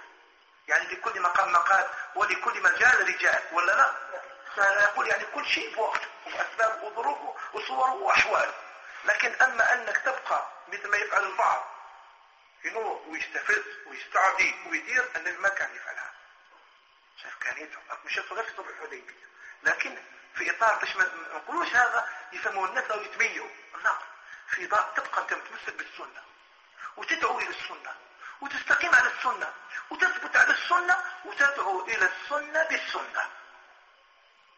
يعني لكل مقام مقال ولكل مجال رجال ولا لا؟ فيقول يعني كل شيء بوقته وأسباب وظروفه وصوره وأحواله. لكن أما أنك تبقى مثل ما يفعل البعض ينوض ويستفز ويستعدي ويدير النبي ما كان يفعلها. شاف يدعو مش غير في الحديبية. لكن في إطار باش ما نقولوش هذا يفهموا الناس أو يتميوا لا في إطار تبقى أنت متمسك بالسنة. وتدعو إلى السنة. وتستقيم على السنة. وتثبت على السنة. وتدعو إلى السنة بالسنة.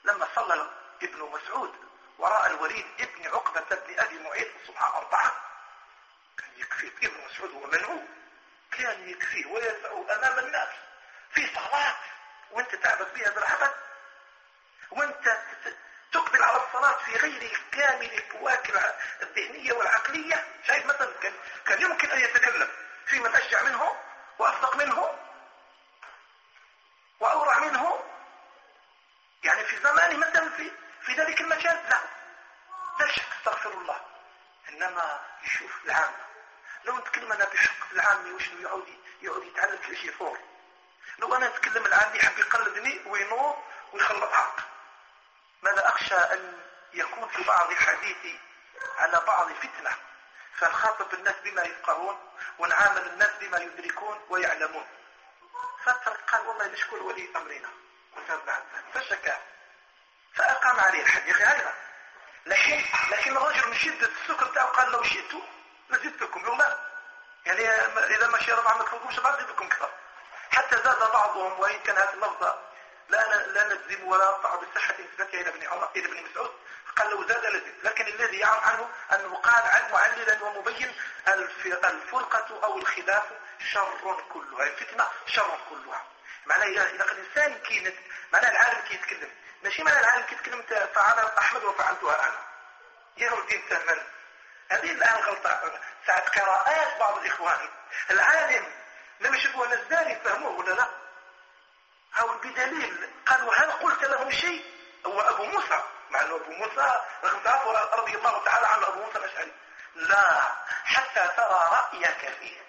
لما صلى ابن مسعود وراء الوليد ابن عقبة بن أبي معيط الصبح أربعة كان يكفي ابن مسعود هو؟ منعو كان يكفيه ويسعه أمام الناس في صلاة وانت تعبد بها بالعبد وانت تقبل على الصلاة في غير كامل الفواكه الذهنية والعقلية؟ شايف مثلا كان, كان يمكن أن يتكلم في من أشجع منه وأصدق منه وأورع منه؟ يعني في زمانه مثلا في في ذلك المجال؟ لا. لا شك استغفر الله. إنما يشوف العامة لو نتكلم أنا بحق العامي وش يعود يعود يتعلم كل شيء فور لو أنا نتكلم العامي يحب يقلدني وينور ويخلط حق. ماذا أخشى أن يكون في بعض حديثي على بعض فتنة فنخاطب الناس بما يفقهون ونعامل الناس بما يدركون ويعلمون. فترك قال والله نشكر ولي أمرنا. فشكى. فأقام عليه الحد. يا أخي هذا لكن لكن الرجل من شدة السكر بتاعه قال لو شئت لزدتكم يوم يعني إذا ما عنك فوقكم ما زدتكم كثر. حتى زاد بعضهم وإن كان هذه اللفظة لا لا نجزم ولا نقطع بصحة نسبتها إلى ابن عمر إلى ابن مسعود. قال لو زاد لزد لكن الذي يعرف عنه أنه قال عن معللا ومبين الفرقة أو الخلاف شر كلها الفتنة شر كلها. معناه إذا الإنسان كي معناه العالم كي يتكلم. ماشي معناه العالم كي يتكلم فعل أحمد وفعلتها أنا يا الدين سهل هذه الآن غلطة. ساعة قراءات بعض الإخوان. العالم لم يشوفوا الناس يفهموه ولا لا؟ هو بدليل قالوا هل قلت له شيء؟ هو أبو موسى. مع أنه أبو موسى رغم تعرفوا رضي الله تعالى عن أبو موسى الأشعري. لا حتى ترى رأيك فيه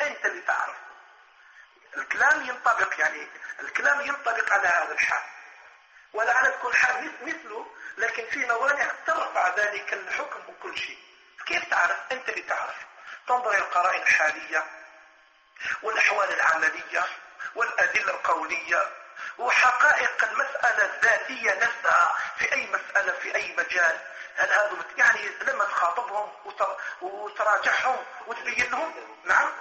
أنت اللي تعرف الكلام ينطبق يعني الكلام ينطبق على هذا الحال. ولعل تكون حال مثله لكن في موانع ترفع ذلك الحكم وكل شيء. كيف تعرف؟ أنت اللي تعرف. تنظر إلى القرائن الحالية والأحوال العملية. والأدلة القولية وحقائق المسألة الذاتية نفسها في أي مسألة في أي مجال. هل هذا يعني لما تخاطبهم وتراجعهم وتبين لهم؟ نعم.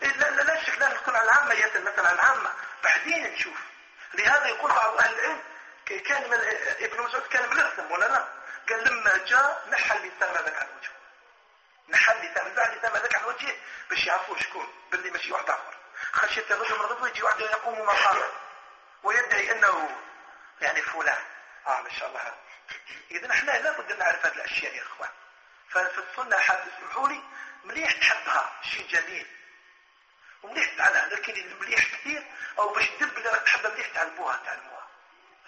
لا لا لا شك لا نكون على العامة مثلا العامة. بعدين نشوف. لهذا يقول بعض أهل العلم كان من ابن مسعود كان ملثم ولا لا؟ قال لما جاء نحى اللسان ماذا عن وجهه نحى اللسان نزع ماذا عن وجهه باش يعرفوا شكون باللي ماشي واحد آخر. خشية الرجل من الغدوة يجي واحد يقوم مقامه ويدعي إنه يعني فلان. آه ما شاء الله. اذا إحنا لابد أن نعرف هذه الأشياء يا إخوان. ففي السنة حاب اسمحوا لي مليح تحبها شيء جميل. ومليح تعلمها لكن المليح كثير أو باش تدب اللي راك تحبها مليح تعلموها تعلموها.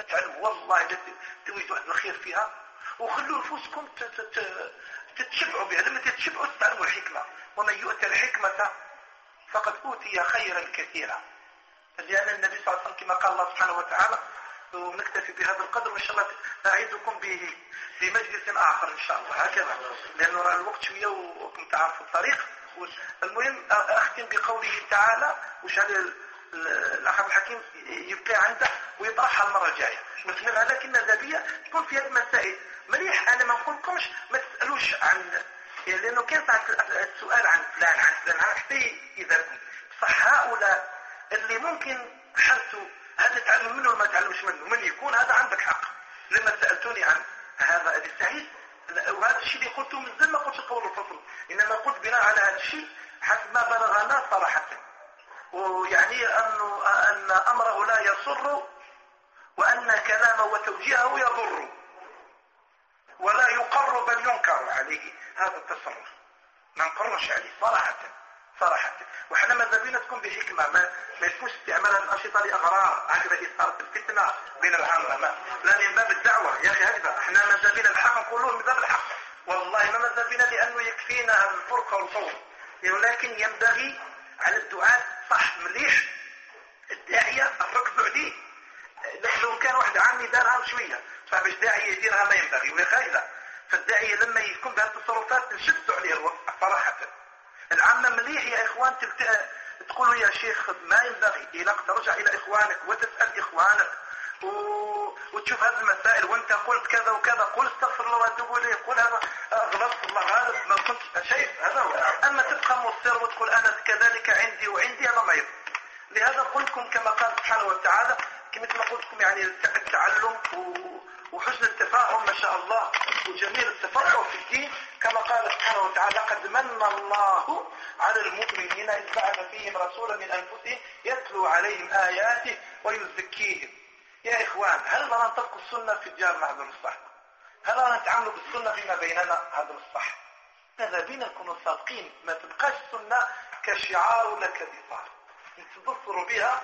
تعلموا والله تريدوا الخير فيها. وخلوا نفوسكم تتشبعوا بها. لما تتشبعوا تتعلموا الحكمة. ومن يؤتى الحكمة فقد أوتي خيرا كثيرا. لأن النبي صلى الله عليه وسلم كما قال الله سبحانه وتعالى ونكتفي بهذا القدر وإن شاء الله أعيدكم به في مجلس آخر إن شاء الله. هكذا. لأنه الوقت شوية وكم تعرفوا الطريق. المهم أختم بقوله تعالى وش هذا الأخ الحكيم يبقي عنده ويطرحها المرة الجاية. مثلها لكن ذابية تكون في هذه المسائل. مليح أنا ما نقولكمش ما تسألوش عن لأنه كان السؤال عن فلان عن فلان حتى إذا صح هؤلاء اللي ممكن حسوا هذا تعلم منه وما تعلمش منه؟ من يكون هذا عندك حق. لما سألتوني عن هذا أبي سعيد وهذا الشيء اللي قلته من زمان ما قلتش قول الفصل. إنما قلت بناء على هذا الشيء حسب ما بلغنا صراحة ويعني أنه أن أمره لا يصر وأن كلامه وتوجيهه يضر. ولا يقر بل ينكر عليه هذا التصرف. ما نقرش عليه صراحة صراحة. وحنا ماذا بينا تكون بحكمة؟ ما, ما يكونش استعمال الأنشطة لأغراض. هكذا إثارة الفتنة بين العامة. ما لا من باب الدعوة. يا أخي هذا إحنا ماذا بنا الحق نقولون من باب الحق. والله ما ماذا بنا لأنه يكفينا الفرقة والفوضى ولكن ينبغي على الدعاة صح مليح. الداعية الركز عليه لو كان واحد عامي دارها شوية. فباش داعية يديرها ما ينبغي. وهي خايدة فالداعية لما يكون بهذه التصرفات نشد عليه الوقت صراحة. العامة مليح يا إخوان تقولوا يا شيخ ما ينبغي. إلى ترجع إلى إخوانك وتسأل إخوانك. و... وتشوف هذه المسائل. وأنت قلت كذا وكذا قل استغفر الله وأتوب إليه. قل هذا غلطت الله. غالب ما كنت شيء هذا هو. أما تبقى مصر وتقول أنا كذلك عندي وعندي هذا ما يضر لهذا قلتكم كما قال سبحانه وتعالى كما قلت لكم يعني التعلم وحسن التفاهم ما شاء الله وجميل التفقه في الدين. كما قال سبحانه وتعالى قد من الله على المؤمنين إذ بعث فيهم رسولا من أنفسهم يتلو عليهم آياته ويزكيهم. يا إخوان هل نرى نطبق السنة في الجار مع هذا الصح هل نرى نتعامل بالسنة فيما بيننا هذا الصح ماذا بينا نكون صادقين؟ ما تبقاش السنة كشعار ولا كدفار نتبصروا بها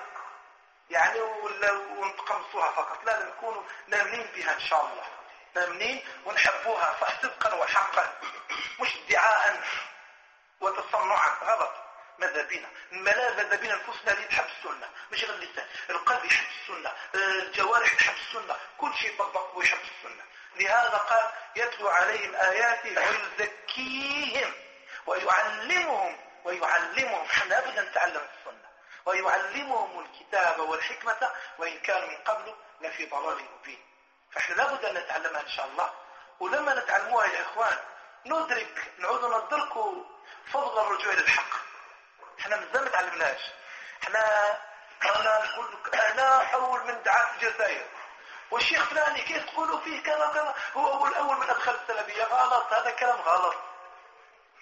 يعني ونتقمصوها فقط. لا نكون نامنين بها إن شاء الله. نامنين ونحبوها صح صدقا وحقا. مش ادعاء وتصنعا. غلط. ماذا بنا؟ الملاذ ماذا بنا نفوسنا اللي تحب السنة. مش غير اللسان القلب يحب السنة. الجوارح تحب السنة. كل شيء يطبق ويحب السنة. لهذا قال يتلو عليهم آياته ويزكيهم ويعلمهم ويعلمهم إحنا لابد نتعلم السنة. ويعلمهم الكتاب والحكمة وإن كانوا من قبل لفي ضلال مبين. فإحنا لابد أن نتعلمها إن شاء الله. ولما نتعلموها يا إخوان ندرك نعود ندرك فضل الرجوع للحق إحنا مازال ما تعلمناش إحنا أنا نقول لك أنا أول من دعاة الجزائر. والشيخ فلاني كيف تقولوا فيه كذا كذا هو هو الأول من أدخل السلبيه غلط. هذا كلام غلط.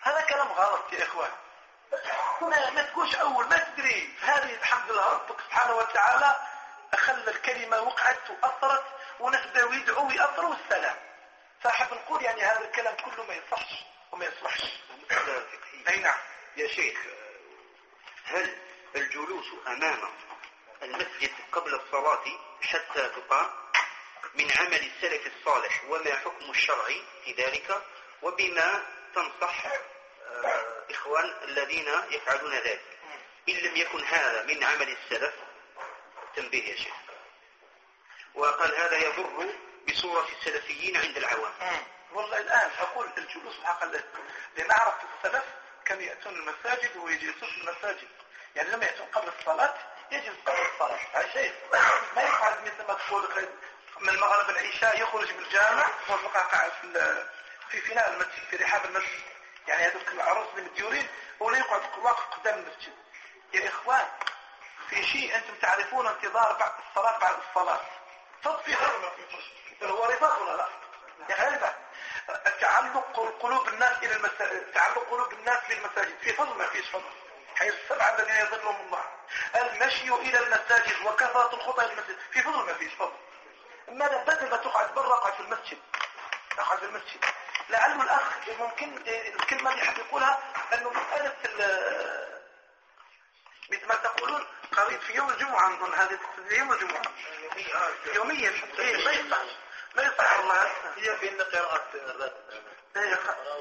هذا كلام غلط يا إخوان. ما, ما تكونش أول ما تدري. هذه الحمد لله ربك سبحانه وتعالى خلى الكلمة وقعت وأثرت وناس بداوا يدعوا ويأثروا السلام فأحب نقول يعني هذا الكلام كله ما يصحش وما يصلحش. أي نعم. يا شيخ هل الجلوس أمام المسجد قبل الصلاة حتى تقام من عمل السلف الصالح وما حكم الشرع في ذلك؟ وبما تنصح آه، إخوان الذين يفعلون ذلك. إن لم يكن هذا من عمل السلف تنبيه يا شيخ. وقال هذا يضر بصورة السلفيين عند العوام. والله الآن أقول الجلوس العقل لنعرف السلف كانوا يأتون المساجد ويجلسون في المساجد. يعني لما يأتون قبل الصلاة يجلس قبل الصلاة. شيء ما يفعل مثل ما تقول من المغرب العشاء يخرج من الجامع ويبقى قاعد في في فناء المسجد في رحاب المسجد. يعني هذوك العروس اللي مديورين ولا يقعد واقف قدام المسجد. يا إخوان في شيء أنتم تعرفون انتظار بعد الصلاة بعد الصلاة؟ تطفي هو رباط ولا لا؟ يا غالبا تعلق قلوب الناس إلى المساجد تعلق قلوب الناس بالمساجد في فضل ما فيش فضل حي السبعة الذين يظلهم الله. المشي إلى المساجد وكثرة الخطى إلى المسجد. في فضل ما فيش فضل ماذا بدل ما تقعد برا في المسجد؟ اقعد في المسجد. لعل الأخ ممكن الكلمة اللي حد يقولها أنه مسألة مثل ما تقولون قريب في يوم الجمعة نظن هذه في يوم الجمعة. يوميا إيه ما يصح ما يصح والله. هي في أن قراءة إيه،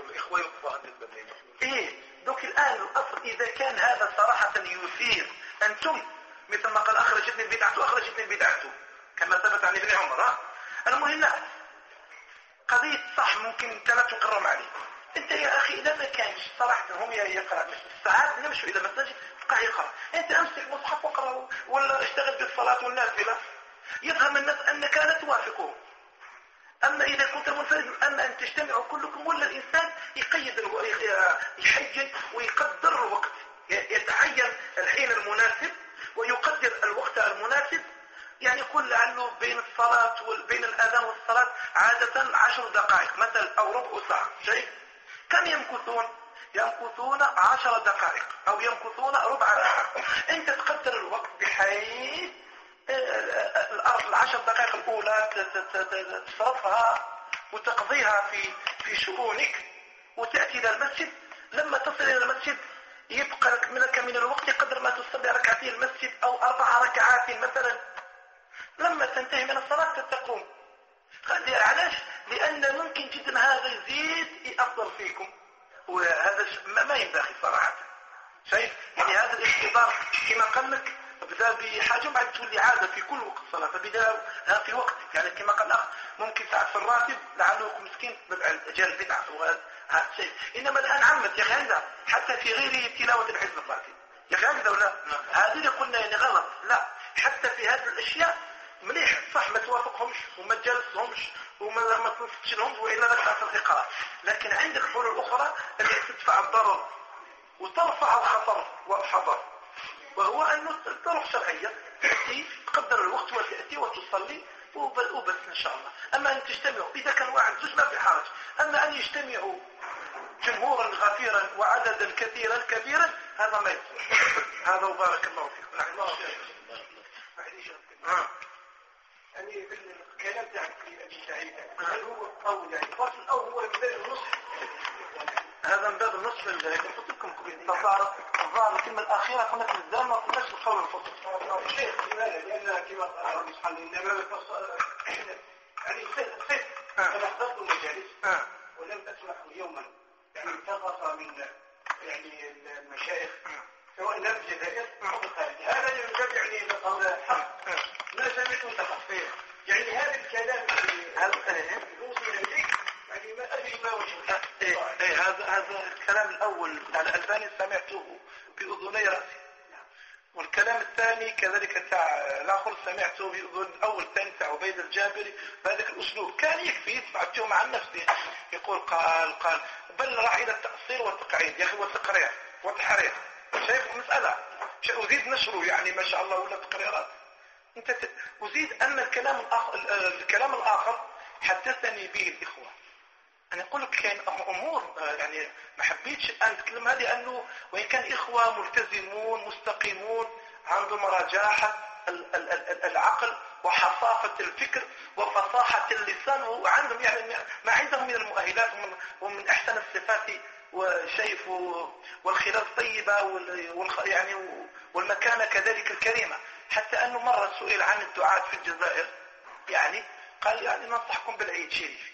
الإخوة يقفوا عند البرنامج إيه دوك الآن الأصل إذا كان هذا صراحة يثير. أنتم مثل ما قال أخرجتني البدعة أخرجتني البدعة. كما ثبت عن ابن عمر المهم لا. قضية صح ممكن انت لا تقرم عليه انت يا أخي إذا ما كانش صراحة هم يقرأ ساعات نمشوا إلى مساجد بقى يقرأ. أنت أمسك مصحف واقرأ ولا اشتغل بالصلاة والنافلة يظهر من الناس أنك لا توافقه. أما إذا كنت منفرد أما أن تجتمعوا كلكم ولا الإنسان يقيد يحجج ويقدر الوقت. يتعين الحين المناسب ويقدر الوقت المناسب يعني يقول لعله بين الصلاة وبين الأذان والصلاة عادة عشر دقائق مثلا أو ربع ساعة. شيء؟ كم يمكثون؟ يمكثون عشر دقائق أو يمكثون ربع ساعة. أنت تقدر الوقت بحيث الأرض العشر دقائق الأولى تصرفها وتقضيها في في شؤونك وتأتي إلى المسجد. لما تصل إلى المسجد يبقى لك من الوقت قدر ما تصلي ركعتين المسجد أو أربع ركعات مثلا. لما تنتهي من الصلاة تقوم. علاش؟ لأن ممكن جدا هذا يزيد يأثر فيكم. وهذا ما ينبغي صراحة. شايف؟ يعني هذا الاختبار كما قال لك بدا بحاجة بعد تولي عادة في كل وقت صلاة. فبدا في وقت يعني كما قال الأخ ممكن ساعة في الراتب لعله مسكين جال البدعة هذا الشيء إنما الآن عمت يا أخي هذا حتى في غير تلاوة الحزب الراتب. يا أخي هكذا ولا؟ هذه اللي قلنا يعني غلط. لا حتى في هذه الأشياء مليح صح ما توافقهمش وما تجالسهمش وما ما تنفتشلهمش وإلا لا تعرف القراءة لكن عندك حلول أخرى اللي تدفع الضرر وترفع الخطر والحضر وهو أن الطرق شرعية تأتي تقدر الوقت وتأتي وتصلي وبس إن شاء الله. أما أن تجتمعوا إذا كان واحد زوج ما في حرج. أما أن يجتمعوا جمهورا غفيرا وعددا كثيرا كبيرا هذا ما يصلح هذا وبارك الله فيكم. نعم. آه. يعني الكلام تاعك في أبي سعيد. هل هو قول يعني؟ فصل أو هو من باب النصح. هذا من باب اللي قلت لكم الظاهر الكلمة الأخيرة قلنا في الزام ما قلناش القول الفصل الشيخ لماذا؟ لأن كما قال سبحانه إنما يعني صدق أنا حضرت المجالس ولم أسمع يوما. يعني انتقص من يعني المشايخ. سواء لا في الجزائر أو في الخارج هذا يرجع يعني إلى قول حق ما سمعت انتقص يعني هذا الكلام هذا يوصل إليك يعني ما أدري ما وجهه إيه إيه هذا هذا الكلام الأول على الألباني سمعته بأذني رأسي. والكلام الثاني كذلك تاع الآخر سمعته بأذن الأول الثاني تاع عبيد الجابري. بهذاك الأسلوب كان يكفي يتبعته مع نفسه يقول قال قال بل راح إلى التأصيل والتقعيد. يا أخي والتقرير والتحرير. شايف المسألة أزيد نشره يعني ما شاء الله ولا تقريرات أنت. أزيد أن الكلام الآخر, الكلام الآخر حدثني به الإخوة أنا أقول لك كاين أمور يعني ما حبيتش أن أتكلم هذه لأنه وإن كان إخوة ملتزمون مستقيمون عندهم رجاحة العقل وحصافة الفكر وفصاحة اللسان وعندهم يعني ما عندهم من المؤهلات ومن أحسن الصفات وشايف والخلال الطيبة يعني والمكانة كذلك الكريمة. حتى أنه مرة سئل عن الدعاة في الجزائر يعني قال يعني ننصحكم بالعيد شريف.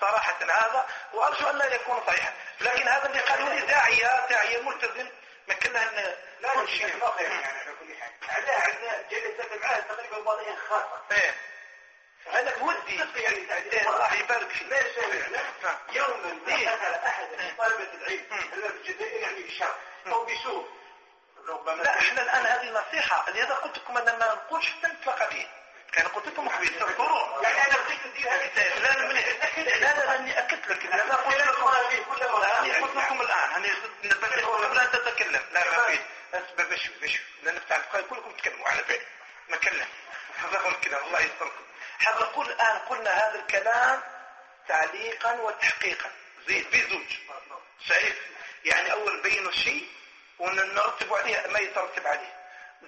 صراحة هذا وأرجو أن لا يكون صحيحا. لكن هذا اللي قالوا لي داعية داعية ملتزم. ما كنا أن لا شيء يعني على كل حال. عندنا عندنا جلسة معاه تقريبا وضعية خاصة. إيه. هذاك ودي الله يبارك لا يسمع يوما دخل أحد طلبة العلم. الجزائر يعني بشر أو بسوء ربما لا إحنا الآن هذه نصيحة لهذا قلت لكم أن ما نقولش حتى نتلقى به كان قلت لكم حبيب تذكروا. يعني أنا بغيت ندير هكذا لا لا لا لا راني اكدت لك. أنا قلت لكم. راني قلت لكم الآن. راني نبهتك قبل أن تتكلم. لا ما فيه باش باش لأن بتاع كلكم تكلموا على بالي ما كلم هذا هو الكلام. الله يستركم حاب نقول الآن قلنا هذا الكلام تعليقا وتحقيقا. زيد بزوج. شايف يعني أول بينوا الشيء ونرتب عليه ما يترتب عليه.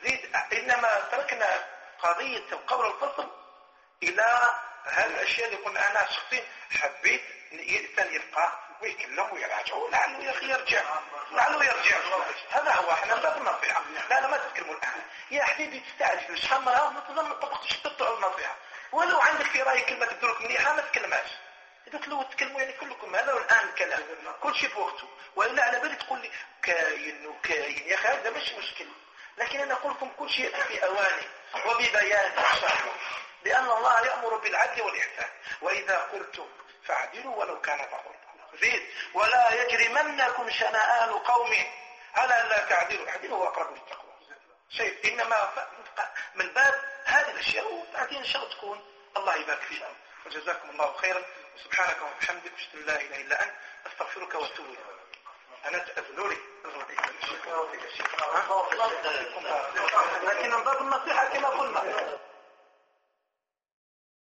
زيد إنما تركنا قضية القول الفصل إلى هالأشياء اللي قلنا أنا شخصيا حبيت الإنسان يبقى ويكلم ويراجع لعله يرجع. لعله يرجع. هذا هو إحنا باب النصيحة لا لا ما تتكلموا الآن. يا حبيبي تستعجل شحال مرة ما طبقتش تطلعوا النصيحة ولو عندك في رأيك كلمة تدرك مليحة ما تكلمهاش. إذا لو تكلموا يعني كلكم. هذا الآن الكلام. كل شيء في وقته. وإلا على بالي تقول لي كاين وكاين. يا أخي هذا مش مشكلة لكن أنا أقول لكم كل شيء في أواني وببيان شرعه. لأن الله يأمر بالعدل والإحسان. وإذا قلتم فاعدلوا ولو كان بغض زيد. ولا يجرمنكم شنآن قوم. على أن لا تعدلوا. اعدلوا وأقرب للتقوى. شيء. إنما من باب هذه الأشياء وبعدين إن شاء الله تكون الله يبارك فيك وجزاكم الله خيرا. وسبحانك وبحمدك أشهد أن لا إله إلا أنت أستغفرك وأتوب إليك. أنا تأذنوني لكن باب النصيحة كما قلنا.